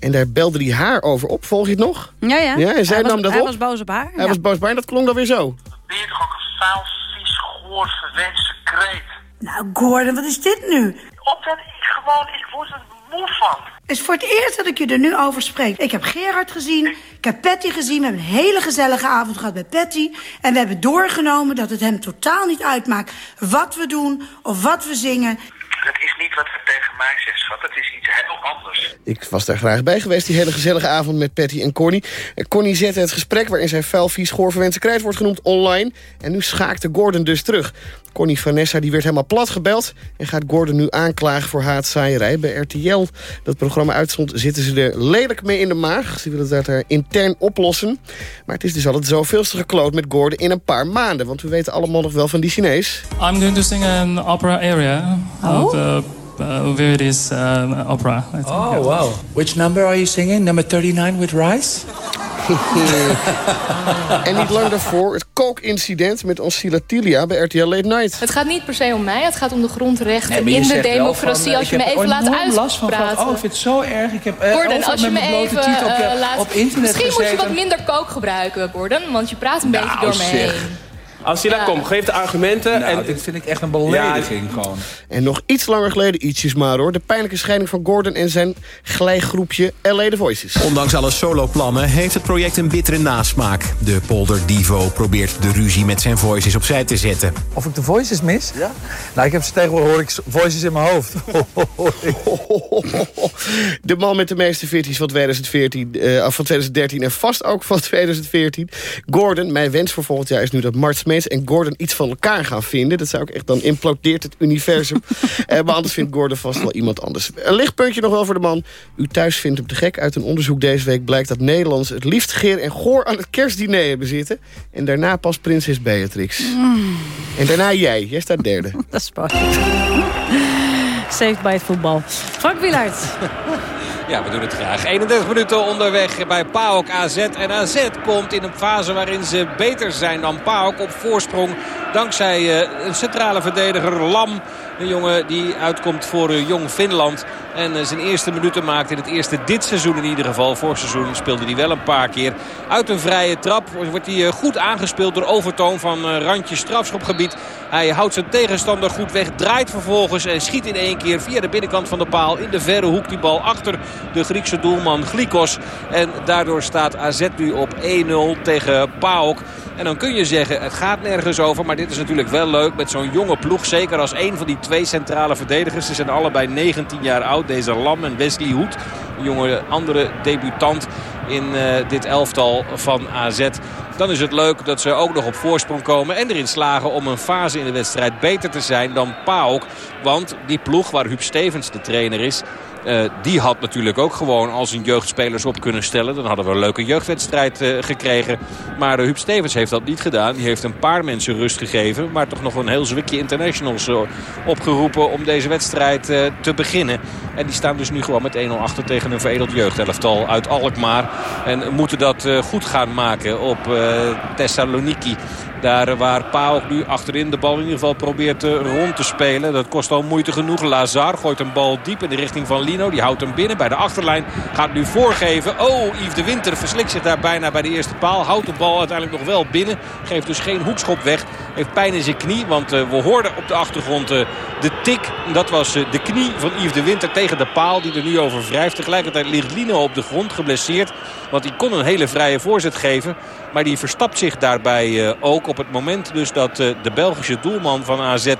En daar belde hij haar over op. Volg je het nog? Ja, ja. Ja, en zij hij nam was, dat hij op. was boos op haar. Hij ja. was boos bij en dat klonk dan weer zo. Je toch een vuil, vies, goor, verwenste kreet? Nou, Gordon, wat is dit nu? Opdat ik gewoon, ik word er moe van. Het is voor het eerst dat ik je er nu over spreek. Ik heb Gerard gezien, ik heb Patty gezien. We hebben een hele gezellige avond gehad bij Patty. En we hebben doorgenomen dat het hem totaal niet uitmaakt... wat we doen of wat we zingen. Dat is niet wat hij tegen mij zegt, schat. Dat is iets heel anders. Ik was daar graag bij geweest, die hele gezellige avond met Patty en Connie. En Connie zette het gesprek waarin zijn vuil, vies, goor, verwenste krijt wordt genoemd online. En nu schaakte Gordon dus terug. Connie Vanessa die werd helemaal plat gebeld... en gaat Gordon nu aanklagen voor haatzaaierij. Bij RTL, dat programma uitstond, zitten ze er lelijk mee in de maag. Ze willen dat daar intern oplossen. Maar het is dus al het zoveelste gekloot met Gordon in een paar maanden. Want we weten allemaal nog wel van die Chinees. I'm going to sing an opera aria of the uh, Verdi's uh, opera. I think. Oh, yeah. wow. Which number are you singing? Number 39 with rice? en niet lang daarvoor het kookincident met Oscilla Tilia bij RTL Late Night. Het gaat niet per se om mij, het gaat om de grondrechten Nee, in de democratie. van, eh, als je ik me heb even laat van uitpraten. gehad. Oh, ik vind het zo erg. Ik heb eh, Gordon, als je met me even op, eh, laat... op internet Misschien moet je wat minder kook gebruiken, Gordon. Want je praat een beetje door me zeg. heen. Angela, kom, geef de argumenten. Nou, en- dit vind ik echt een belediging gewoon. En nog iets langer geleden, ietsjes maar hoor... de pijnlijke scheiding van Gordon en zijn glijgroepje LA The Voices. Ondanks alle soloplannen heeft het project een bittere nasmaak. De polder Divo probeert de ruzie met zijn voices opzij te zetten. Of ik de voices mis? Ja. Nou, ik heb ze tegenwoordig hoor ik voices in mijn hoofd. De man met de meeste fitties van 2014, eh, van 2013 en vast ook van 2014. Gordon, mijn wens voor volgend jaar is nu dat Mart En Gordon iets van elkaar gaan vinden. Dat zou ik echt, dan implodeert het universum. Eh, maar anders vindt Gordon vast wel iemand anders. Een lichtpuntje nog wel voor de man. U thuis vindt hem te gek. Uit een onderzoek deze week blijkt dat Nederlands het liefst geer en goor aan het kerstdiner hebben zitten. En daarna pas prinses Beatrix. En daarna jij. Jij staat derde. Dat is spannend. Saved bij het voetbal. Frank Wielaert. Ja, we doen het graag. 31 minuten onderweg bij PAOK AZ. En AZ komt in een fase waarin ze beter zijn dan PAOK op voorsprong. Dankzij eh, een centrale verdediger Lam. Een jongen die uitkomt voor eh, Jong Finland. En eh, zijn eerste minuten maakt in het eerste dit seizoen in ieder geval. Vorig seizoen speelde hij wel een paar keer. Uit een vrije trap wordt hij eh, goed aangespeeld door Overtoon van eh, randje strafschopgebied. Hij houdt zijn tegenstander goed weg. Draait vervolgens en schiet in één keer via de binnenkant van de paal. In de verre hoek die bal achter de Griekse doelman Glikos. En daardoor staat AZ nu op 1-0 tegen PAOK. En dan kun je zeggen, het gaat nergens over. Maar dit is natuurlijk wel leuk met zo'n jonge ploeg. Zeker als een van die twee centrale verdedigers. Ze zijn allebei 19 jaar oud. Deze Lam en Wesley Hoed. Een jonge andere debutant in eh, dit elftal van AZ. Dan is het leuk dat ze ook nog op voorsprong komen. En erin slagen om een fase in de wedstrijd beter te zijn dan PAOK. Want die ploeg waar Huub Stevens de trainer is... Uh, die had natuurlijk ook gewoon al zijn jeugdspelers op kunnen stellen. Dan hadden we een leuke jeugdwedstrijd uh, gekregen. Maar Huub Stevens heeft dat niet gedaan. Die heeft een paar mensen rust gegeven. Maar toch nog een heel zwikje internationals opgeroepen om deze wedstrijd te beginnen. En die staan dus nu gewoon met 1-0 achter tegen een veredeld jeugdelftal uit Alkmaar. En moeten dat goed gaan maken op Thessaloniki. Daar waar Paok nu achterin de bal in ieder geval probeert rond te spelen. Dat kost al moeite genoeg. Lazar gooit een bal diep in de richting van Lino. Die houdt hem binnen bij de achterlijn. Gaat nu voorgeven. Oh, Yves de Winter verslikt zich daar bijna bij de eerste paal. Houdt de bal uiteindelijk nog wel binnen. Geeft dus geen hoekschop weg. Heeft pijn in zijn knie. Want uh, we hoorden op de achtergrond de tik. Dat was de knie van Yves de Winter tegen de paal. Die er nu over wrijft. Tegelijkertijd ligt Lino op de grond geblesseerd. Want hij kon een hele vrije voorzet geven. Maar die verstapt zich daarbij ook op het moment dus dat de Belgische doelman van AZ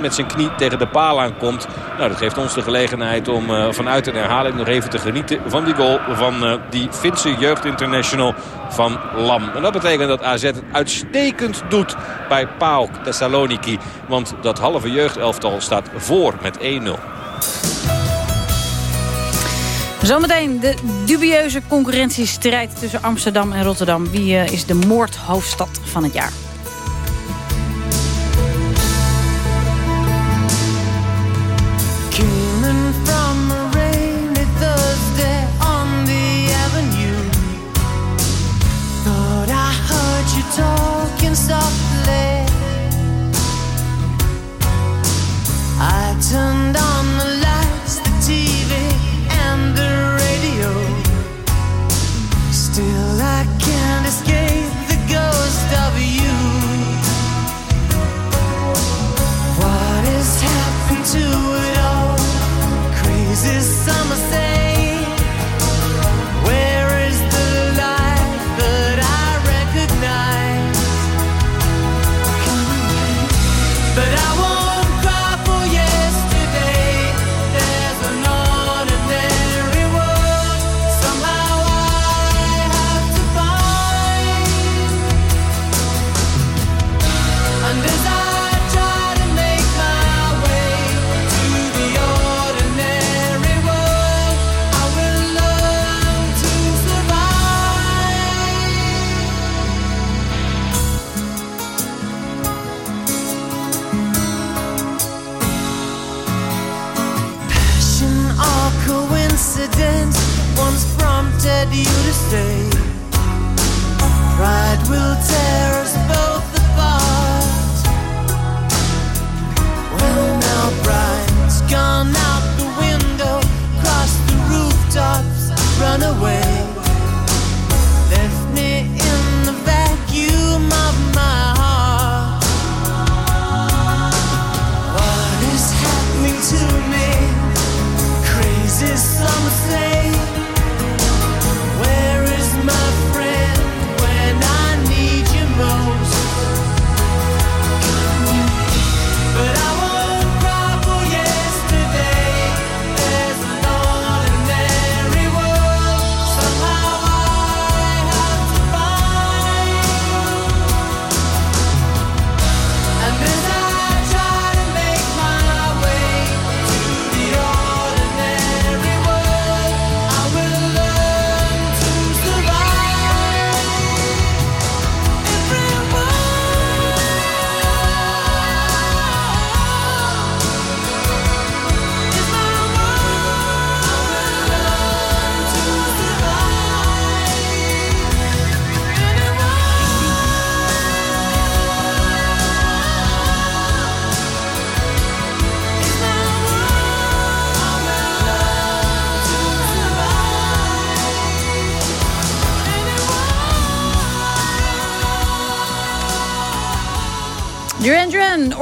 met zijn knie tegen de paal aankomt. Nou, dat geeft ons de gelegenheid om uh, vanuit een herhaling nog even te genieten van die goal van uh, die Finse jeugdinternational van Lam. En dat betekent dat AZ het uitstekend doet bij PAOK Thessaloniki. Want dat halve jeugdelftal staat voor met 1-0. Zometeen de dubieuze concurrentiestrijd tussen Amsterdam en Rotterdam. Wie uh, is de moordhoofdstad van het jaar? softly. I turned on you to stay. Pride will tear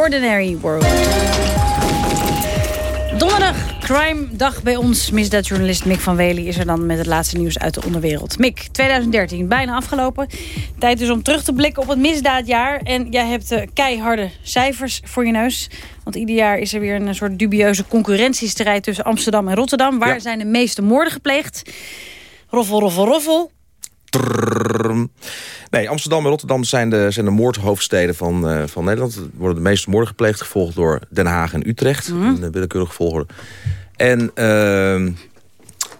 Ordinary World. Donderdag, crime dag bij ons. Misdaadjournalist Mick van Wely is er dan met het laatste nieuws uit de onderwereld. Mick, 2013, bijna afgelopen. Tijd dus om terug te blikken op het misdaadjaar. En jij hebt uh, keiharde cijfers voor je neus. Want ieder jaar is er weer een soort dubieuze concurrentiestrijd... tussen Amsterdam en Rotterdam. Waar Ja. zijn de meeste moorden gepleegd? Roffel, roffel, roffel. Nee, Amsterdam en Rotterdam zijn de, zijn de moordhoofdsteden van, van Nederland. Er worden de meeste moorden gepleegd, gevolgd door Den Haag en Utrecht. In de willekeurige volgorde. En ehm,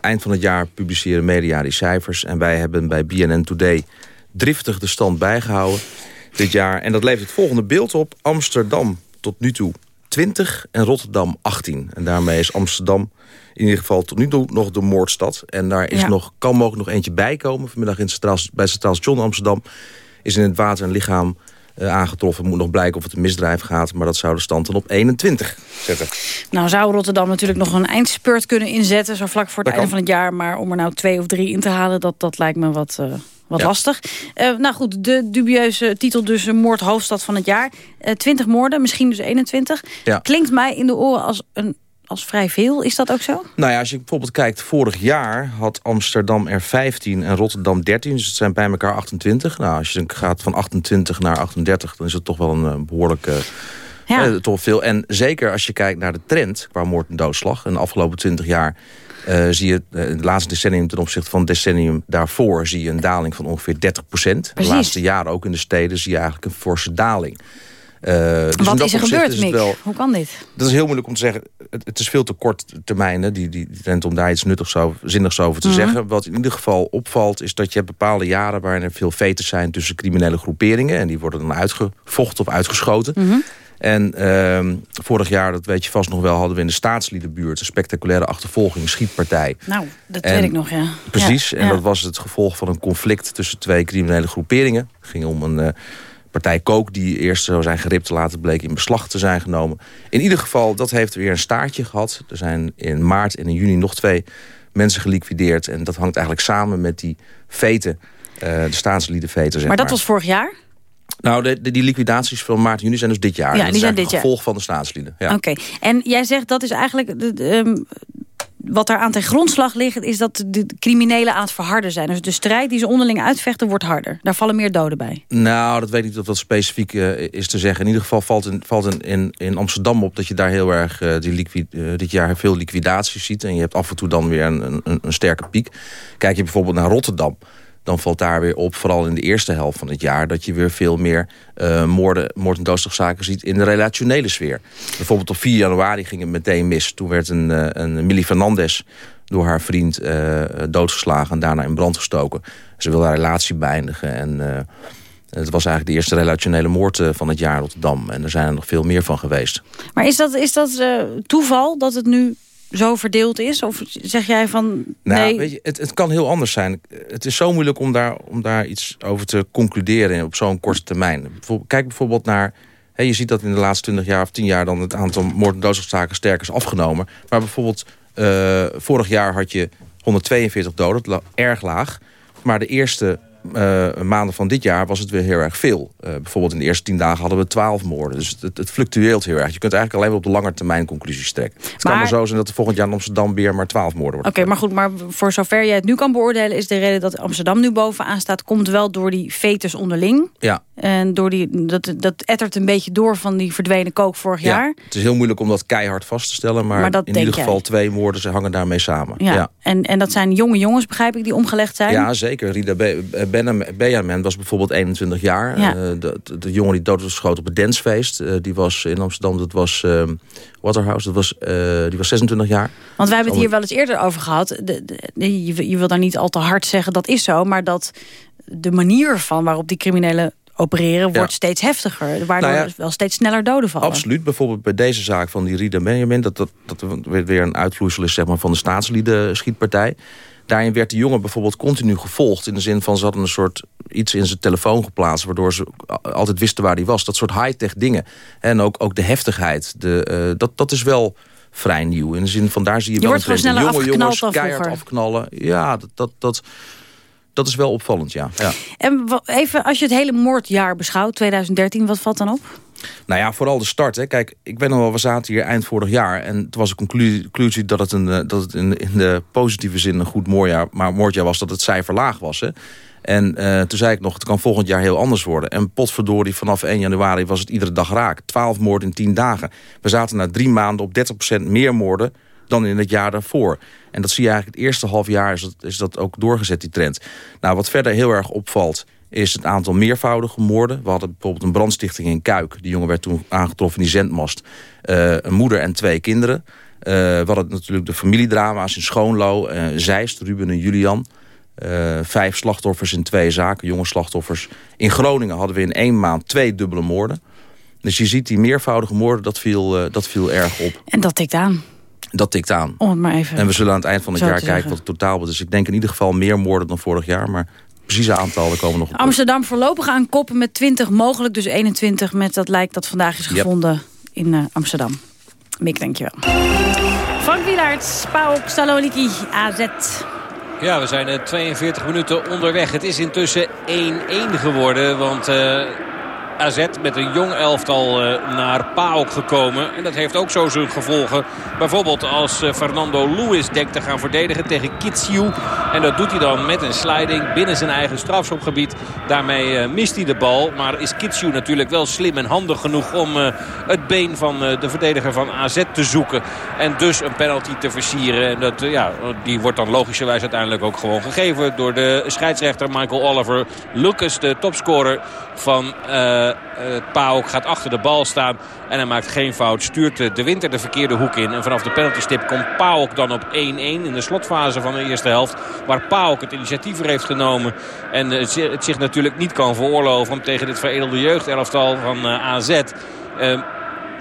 eind van het jaar publiceren media die cijfers. En wij hebben bij BNN Today driftig de stand bijgehouden dit jaar. En dat levert het volgende beeld op. Amsterdam tot nu toe 20 en Rotterdam 18. En daarmee is Amsterdam in ieder geval tot nu toe nog de moordstad. En daar is Ja. nog, kan mogelijk nog eentje bij komen. Vanmiddag in Centraal, bij Centraal Station Amsterdam is in het water een lichaam eh, aangetroffen. Moet nog blijken of het een misdrijf gaat. Maar dat zou de stand dan op 21 zetten. Nou zou Rotterdam natuurlijk nog een eindspurt kunnen inzetten... zo vlak voor het Dat einde kan. van het jaar. Maar om er nou twee of drie in te halen, dat, dat lijkt me wat, eh, wat Ja. lastig. Eh, nou goed, de dubieuze titel dus een moordhoofdstad van het jaar. Eh 20 moorden, misschien dus 21. Ja. Klinkt mij in de oren als, een, als vrij veel. Is dat ook zo? Nou ja, als je bijvoorbeeld kijkt, vorig jaar had Amsterdam er 15 en Rotterdam 13. Dus het zijn bij elkaar 28. Nou, als je dan gaat van 28 naar 38, dan is het toch wel een eh, behoorlijk... eh, Ja. eh, toch veel. En zeker als je kijkt naar de trend qua moord en doodslag. En de afgelopen 20 jaar eh, zie je eh, het laatste decennium ten opzichte van het decennium daarvoor... zie je een daling van ongeveer 30 procent. De laatste jaren ook in de steden zie je eigenlijk een forse daling. Uh, dus Wat dat is er gebeurd, is Mick? wel- Hoe kan dit? dat is heel moeilijk om te zeggen. Het, het is veel te kort termijn, hè, die, die, die trend om daar iets nuttigs over, zinnigs over te Mhm. zeggen. Wat in ieder geval opvalt, is dat je hebt bepaalde jaren... waarin er veel fetes zijn tussen criminele groeperingen. En die worden dan uitgevochten of uitgeschoten. Mhm. En ehm, vorig jaar, dat weet je vast nog wel... hadden we in de staatsliedenbuurt een spectaculaire achtervolging, schietpartij. Nou, dat En- weet ik nog, ja. Precies, Ja, en ja. dat was het gevolg van een conflict tussen twee criminele groeperingen. Het ging om een eh, partij kook die eerst zou zijn geript... later bleek in beslag te zijn genomen. In ieder geval, dat heeft weer een staartje gehad. Er zijn in maart en in juni nog twee mensen geliquideerd. En dat hangt eigenlijk samen met die veten, eh, de staatsliedenveten, zeg Maar maar. dat was vorig jaar? Nou, de, de- die liquidaties van maart en juni zijn dus dit jaar. Ja, dat die is zijn dit jaar. gevolg van de staatslieden. Ja. Oké. En jij zegt dat is eigenlijk... de- de, ehm, wat daar aan ten grondslag ligt... is dat de criminelen aan het verharden zijn. Dus de strijd die ze onderling uitvechten wordt harder. Daar vallen meer doden bij. Nou, dat weet ik niet of dat specifiek eh, is te zeggen. In ieder geval valt, in, valt in, in, Amsterdam op dat je daar heel erg eh, eh, dit jaar veel liquidaties ziet. En je hebt af en toe dan weer een, een, een sterke piek. Kijk je bijvoorbeeld naar Rotterdam. Dan valt daar weer op, vooral in de eerste helft van het jaar... dat je weer veel meer eh, moorden, moord- en ziet in de relationele sfeer. Bijvoorbeeld op 4 januari ging het meteen mis. Toen werd een, eh, een Millie Fernandez door haar vriend eh, doodgeslagen... en daarna in brand gestoken. Ze wil haar relatie beëindigen en... het was eigenlijk de eerste relationele moord van het jaar in Rotterdam. En er zijn er nog veel meer van geweest. Maar is dat, is dat toeval dat het nu zo verdeeld is? Of zeg jij van... Nou, nee, weet je, het, het kan heel anders zijn. Het is zo moeilijk om daar, om daar iets over te concluderen op zo'n korte termijn. Kijk bijvoorbeeld naar... Hè, je ziet dat in de laatste 20 jaar of 10 jaar... dan het aantal moord- en doodslagzaken sterk is afgenomen. Maar bijvoorbeeld eh, vorig jaar had je 142 doden, erg laag. Maar de eerste eh, maanden van dit jaar was het weer heel erg veel. Eh, bijvoorbeeld in de eerste 10 dagen hadden we 12 moorden. Dus het, het fluctueert heel erg. Je kunt eigenlijk alleen maar op de lange termijn conclusies trekken. Het kan Maar- zo zijn dat er volgend jaar in Amsterdam weer maar 12 moorden worden. Oké, maar goed, maar voor zover jij het nu kan beoordelen... is de reden dat Amsterdam nu bovenaan staat... komt wel door die fetus onderling. Ja, En door die, dat, dat ettert een beetje door van die verdwenen kook vorig jaar. Ja, het is heel moeilijk om dat keihard vast te stellen. Maar, in ieder geval jij. twee moorden ze hangen daarmee samen. Ja. ja. En, en dat zijn jonge jongens, begrijp ik, die omgelegd zijn? Ja, zeker. Rida eh, Benjamin was bijvoorbeeld 21 jaar. Ja. Eh, de, jongen die dood was geschoten op het dancefeest. eh, die was in Amsterdam, dat was ehm, Waterhouse. Dat was, die was 26 jaar. Want wij hebben het hier wel eens eerder over gehad. De, de- je, je wil daar niet al te hard zeggen, dat is zo. Maar dat de manier van waarop die criminelen opereren... wordt Ja. steeds heftiger. Waardoor Nou ja, wel steeds sneller doden vallen. Absoluut. Bijvoorbeeld bij deze zaak van die Rida Benjamin... dat, dat, dat weer- weer een uitvloeisel is zeg maar, van de staatslieden schietpartij. Daarin werd de jongen bijvoorbeeld continu gevolgd. In de zin van ze hadden een soort iets in zijn telefoon geplaatst... waardoor ze altijd wisten waar hij was. Dat soort high-tech dingen. En ook, ook de heftigheid. De, eh, dat, dat is wel vrij nieuw. In de zin van daar zie je, Je wel wordt een gewoon sneller jonge afgeknald jongens dan keihard vroeger. afknallen. Ja, dat, dat, dat, dat is wel opvallend, ja. ja. En even, als je het hele moordjaar beschouwt, 2013, wat valt dan op? Nou ja, vooral de start. Hè. Kijk, ik ben nog wel, we zaten hier eind vorig jaar... en het was een conclusie, dat het, een, eh, dat het in, in de positieve zin een goed moordjaar, maar moordjaar was... dat het cijfer laag was. Hè. En eh, toen zei ik nog, het kan volgend jaar heel anders worden. En potverdorie, vanaf 1 januari was het iedere dag raak. 12 moorden in 10 dagen. We zaten na drie maanden op 30% meer moorden dan in het jaar daarvoor. En dat zie je eigenlijk het eerste half jaar is dat, is dat ook doorgezet, die trend. Nou, wat verder heel erg opvalt is het aantal meervoudige moorden. We hadden bijvoorbeeld een brandstichting in Kuik. Die jongen werd toen aangetroffen in die zendmast. Eh, een moeder en twee kinderen. Eh, we hadden natuurlijk de familiedrama's in Schoonlo. eh Zeist, Ruben en Julian. Vijf slachtoffers in twee zaken, jonge slachtoffers. In Groningen hadden we in één maand twee dubbele moorden. Dus je ziet die meervoudige moorden, dat viel, dat viel erg op. En dat tikt aan, Dat tikt aan. om het maar even... En we zullen aan het eind van het jaar kijken zeggen. wat het totaal wordt. Dus ik denk in ieder geval meer moorden dan vorig jaar. Maar precieze aantallen komen nog op. Amsterdam voorlopig aan koppen met 20, mogelijk dus 21... met dat lijk dat vandaag is Yep. gevonden in eh, Amsterdam. Mick, dankjewel. Frank Wielaert, PAOK, Saloniki, AZ. Ja, we zijn eh, 42 minuten onderweg. Het is intussen 1-1 geworden. Want eh, AZ met een jong elftal eh, naar PAOK gekomen. En dat heeft ook zo zijn gevolgen. Bijvoorbeeld als eh, Fernando Lewis denkt te gaan verdedigen tegen Kitsiu. En dat doet hij dan met een sliding binnen zijn eigen strafschopgebied. Daarmee eh, mist hij de bal. Maar is Kitsu natuurlijk wel slim en handig genoeg om het been van de verdediger van AZ te zoeken. En dus een penalty te versieren. En dat, ja, die wordt dan logischerwijs uiteindelijk ook gewoon gegeven door de scheidsrechter Michael Oliver. Lucas, de topscorer van eh, PAOK, gaat achter de bal staan. En hij maakt geen fout. Stuurt de, winter de verkeerde hoek in. En vanaf de penaltystip komt PAOK dan op 1-1 in de slotfase van de eerste helft. Waar PAOK het initiatief heeft genomen. En eh, het, zi- het zich natuurlijk niet kan veroorloven om tegen dit veredelde jeugdelftal van eh, AZ...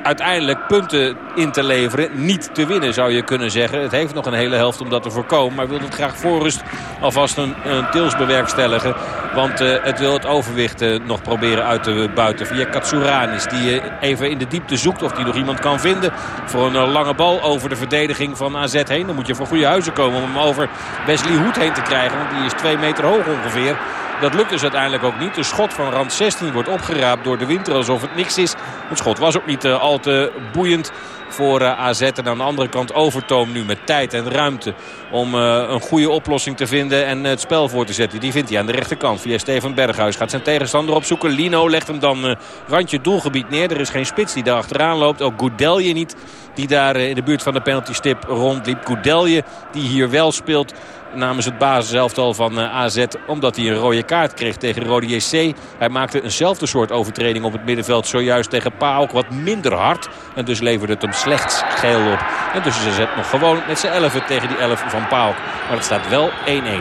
uiteindelijk punten in te leveren. Niet te winnen zou je kunnen zeggen. Het heeft nog een hele helft om dat te voorkomen. Maar wil het graag voor rust alvast een, een tils bewerkstelligen. Want eh, het wil het overwicht eh, nog proberen uit te buiten. Via Katsuranis die eh, even in de diepte zoekt of die nog iemand kan vinden. Voor een lange bal over de verdediging van AZ heen. Dan moet je voor goede huizen komen om hem over Wesley Hoed heen te krijgen. Want die is twee meter hoog ongeveer. Dat lukt dus uiteindelijk ook niet. De schot van rand 16 wordt opgeraapt door de winter alsof het niks is. Het schot was ook niet eh, al te boeiend voor eh, AZ. En aan de andere kant Overtoom nu met tijd en ruimte om eh, een goede oplossing te vinden en het spel voor te zetten. Die vindt hij aan de rechterkant via Steven Berghuis. Gaat zijn tegenstander opzoeken. Lino legt hem dan randje doelgebied neer. Er is geen spits die daar achteraan loopt. Ook Goudelje niet die daar in de buurt van de penaltystip rondliep. Goudelje die hier wel speelt namens het basiselftal van eh, AZ. Omdat hij een rode kaart kreeg tegen Rode JC. Hij maakte eenzelfde soort overtreding op het middenveld. Zojuist tegen PAOK wat minder hard. En dus leverde het hem slechts geel op. En dus is AZ nog gewoon met z'n 11 tegen die 11 van PAOK. Maar het staat wel 1-1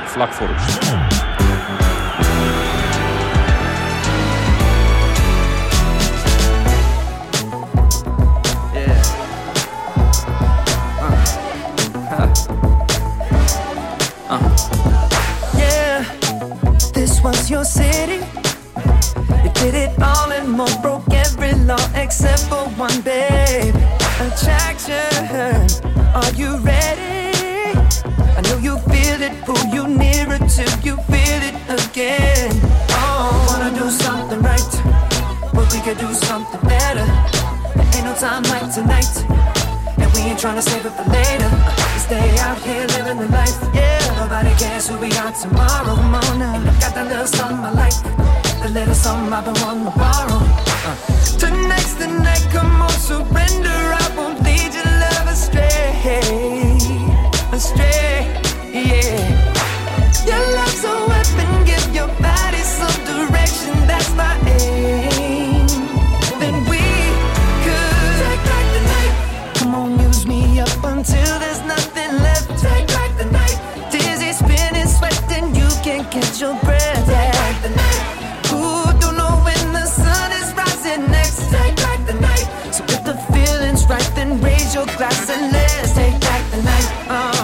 vlak voor rust. Did it all and more, broke every law except for one, babe. Attraction, are you ready? I know you feel it, pull you nearer till you feel it again. Oh, wanna do something right, but we could do something better. There ain't no time like tonight. Ain't tryna save it for later. We stay out here living the life. Yeah, nobody cares who we are tomorrow. I got that little something I like. The little something I've been wanting to borrow. Uh. Tonight's the night, come on, surrender. I won't lead your love astray. Astray, yeah. Your glass and let's take back the night. Uh,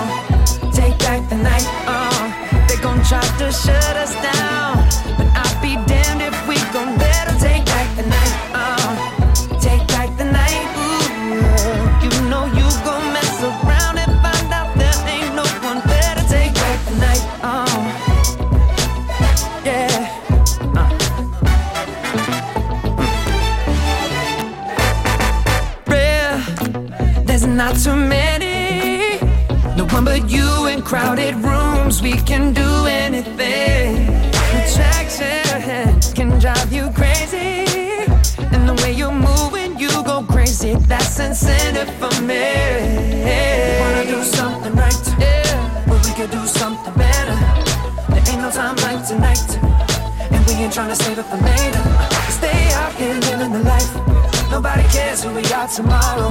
tomorrow.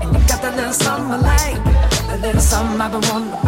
And you got that little something I like. That little something I've been wanting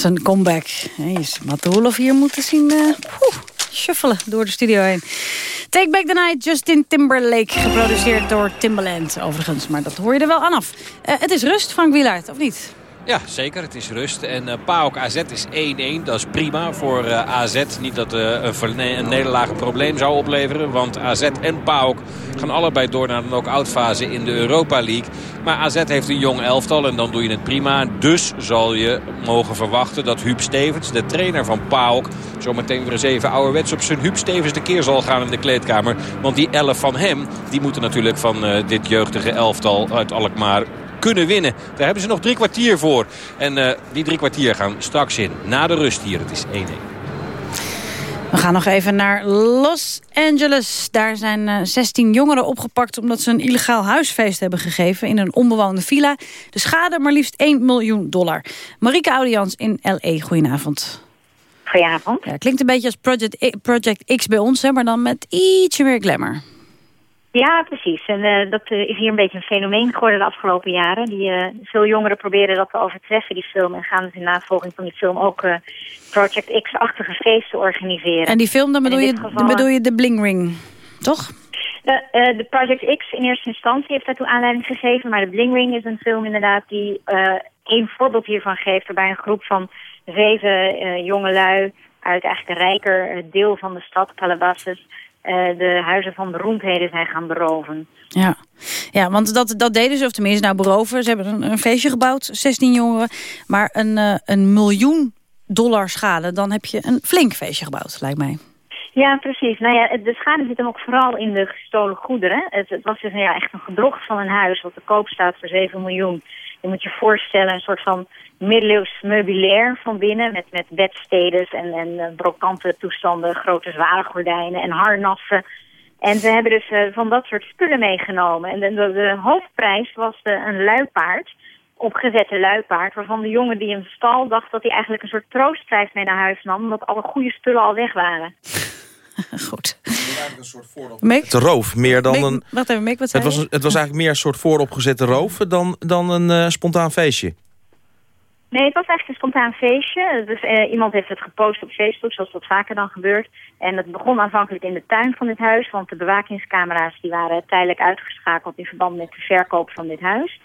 Na zijn comeback. Hey, is Matulov hier moeten zien uh, shuffelen door de studio heen. Take Back the Night, Justin Timberlake. Geproduceerd door Timbaland overigens. Maar dat hoor je er wel aan af. Uh, het is rust, Frank Wielaert, of niet? Ja, zeker. Het is rust. En uh, PAOK AZ is 1-1. Dat is prima voor AZ. Niet dat een, een nederlaag een probleem zou opleveren. Want AZ en PAOK gaan allebei door naar de knock-out fase in de Europa League. Maar AZ heeft een jong elftal en dan doe je het prima. Dus zal je mogen verwachten dat Huub Stevens, de trainer van PAOK... zometeen weer eens even ouderwets op zijn Huub Stevens de keer zal gaan in de kleedkamer. Want die elf van hem, die moeten natuurlijk van dit jeugdige elftal uit Alkmaar kunnen winnen. Daar hebben ze nog drie kwartier voor. En uh, die drie kwartier gaan straks in. Na de rust hier. Het is 1-1. We gaan nog even naar Los Angeles. Daar zijn uh, 16 jongeren opgepakt omdat ze een illegaal huisfeest hebben gegeven in een onbewoonde villa. De schade maar liefst 1 miljoen dollar. Marike Audians in L.A. Goedenavond. Goedenavond. Ja, klinkt een beetje als Project, Project X bij ons, hè, maar dan met ietsje meer glamour. Ja, precies. En uh, dat uh, is hier een beetje een fenomeen geworden de afgelopen jaren. Die, uh, veel jongeren proberen dat te overtreffen, die film. En gaan dus in navolging van die film ook Project X-achtige feesten organiseren. En die film, dan bedoel, je, geval, bedoel je de Bling Ring, toch? de Project X in eerste instantie heeft daartoe aanleiding gegeven. Maar de Bling Ring is een film inderdaad die één voorbeeld hiervan geeft. Waarbij een groep van zeven jongelui uit eigenlijk een rijker deel van de stad, Calabasas... Uh, de huizen van beroemdheden zijn gaan beroven. Ja, ja want dat, dat deden ze, of tenminste nou beroven. Ze hebben een, een feestje gebouwd, 16 jongeren. Maar een, uh, een miljoen dollar schade, dan heb je een flink feestje gebouwd, lijkt mij. Ja, precies. Nou ja, de schade zit hem ook vooral in de gestolen goederen. Het, het was dus ja, echt een gedrocht van een huis wat te koop staat voor 7 miljoen. Je moet je voorstellen, een soort van middeleeuws meubilair van binnen... met, met bedstedes en, en brokante toestanden, grote zware gordijnen en harnassen. En ze hebben dus uh, van dat soort spullen meegenomen. En de hoofdprijs was de, een luipaard, opgezette luipaard... waarvan de jongen die hem stal dacht dat hij eigenlijk een soort troostprijs mee naar huis nam... omdat alle goede spullen al weg waren. Goed. De roof, meer dan Mick, een... Wacht even, Mick, wat zei Het was, het was eigenlijk meer een soort vooropgezette roof dan, dan een uh, spontaan feestje. Nee, het was eigenlijk een spontaan feestje. Dus uh, iemand heeft het gepost op Facebook, zoals dat vaker dan gebeurt. En het begon aanvankelijk in de tuin van dit huis, want de bewakingscamera's die waren tijdelijk uitgeschakeld in verband met de verkoop van dit huis.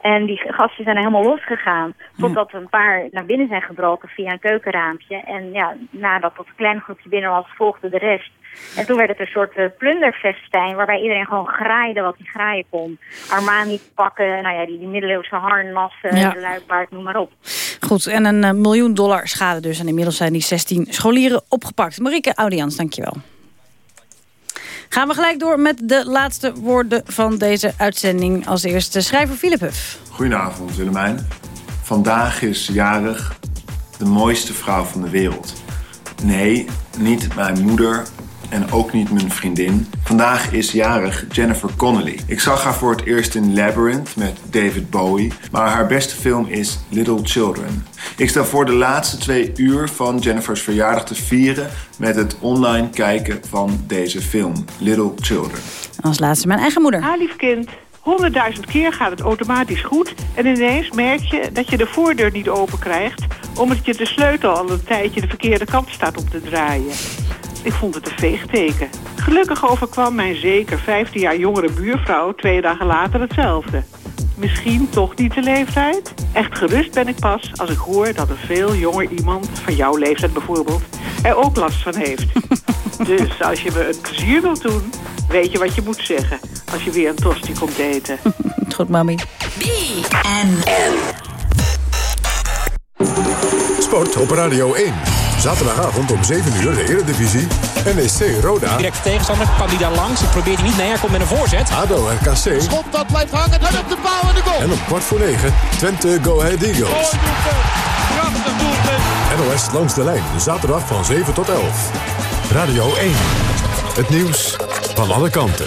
En die gasten zijn er helemaal losgegaan. Totdat er een paar naar binnen zijn gebroken via een keukenraampje. En ja, nadat dat kleine groepje binnen was, volgde de rest. En toen werd het een soort uh, plunderfestijn waarbij iedereen gewoon graaide wat hij graaien kon. Armani pakken, nou ja, die, die middeleeuwse harnassen, Ja. de luipaard, noem maar op. Goed, en een uh, miljoen dollar schade dus. En inmiddels zijn die 16 scholieren opgepakt. Marieke Audians, dankjewel. Gaan we gelijk door met de laatste woorden van deze uitzending. Als eerste schrijver Philip Huff. Goedenavond Willemijn. Vandaag is jarig de mooiste vrouw van de wereld. Nee, niet mijn moeder en ook niet mijn vriendin. Vandaag is jarig Jennifer Connelly. Ik zag haar voor het eerst in Labyrinth met David Bowie, maar haar beste film is Little Children. Ik sta voor de laatste twee uur van Jennifer's verjaardag te vieren met het online kijken van deze film, Little Children. Als laatste mijn eigen moeder. Ah, lief kind. Honderdduizend keer gaat het automatisch goed... en ineens merk je dat je de voordeur niet open krijgt... omdat je de sleutel al een tijdje de verkeerde kant staat op te draaien. Ik vond het een veegteken. Gelukkig overkwam mijn zeker 15 jaar jongere buurvrouw twee dagen later hetzelfde. misschien toch niet de leeftijd? Echt gerust ben ik pas als ik hoor dat een veel jonger iemand, van jouw leeftijd bijvoorbeeld, er ook last van heeft. dus als je me een plezier wilt doen, weet je wat je moet zeggen als je weer een tosti komt eten. Goed, mami. Sport op Radio 1. Zaterdagavond om 7 uur de Eredivisie. NEC Roda. Directe tegenstander, kan die daar langs? Ik probeer die niet. Nee, hij komt met een voorzet. ADO RKC. Schot dat blijft hangen. En op de paal en de goal. En om kwart voor 9 Twente Go Ahead Eagles. Prachtig doelpunt. NOS langs de lijn. Zaterdag van 7 tot 11. Radio 1. Het nieuws van alle kanten.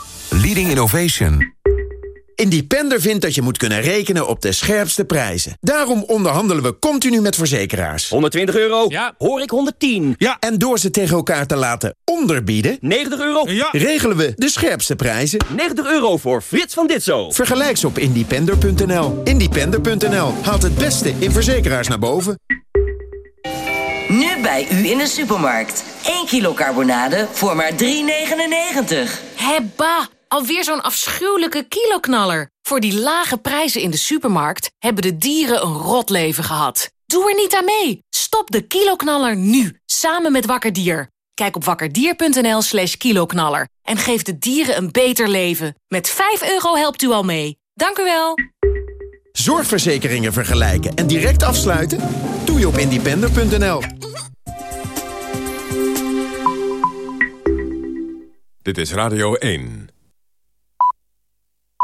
leading innovation. Independer vindt dat je moet kunnen rekenen op de scherpste prijzen. Daarom onderhandelen we continu met verzekeraars. 120 euro? Ja. Hoor ik 110? Ja. En door ze tegen elkaar te laten onderbieden... 90 euro? Ja. Regelen we de scherpste prijzen. 90 euro voor Frits van Ditzo. Vergelijk ze op independer.nl. Independer.nl haalt het beste in verzekeraars naar boven. Nu bij u in de supermarkt. 1 kilo carbonade voor maar 3,99. Hebba, alweer zo'n afschuwelijke kiloknaller. Voor die lage prijzen in de supermarkt hebben de dieren een rot leven gehad. Doe er niet aan mee. Stop de kiloknaller nu, samen met Wakkerdier. Kijk op wakkerdier.nl slash kiloknaller en geef de dieren een beter leven. Met 5 euro helpt u al mee. Dank u wel. Zorgverzekeringen vergelijken en direct afsluiten? Doe je op independer.nl. Dit is Radio 1.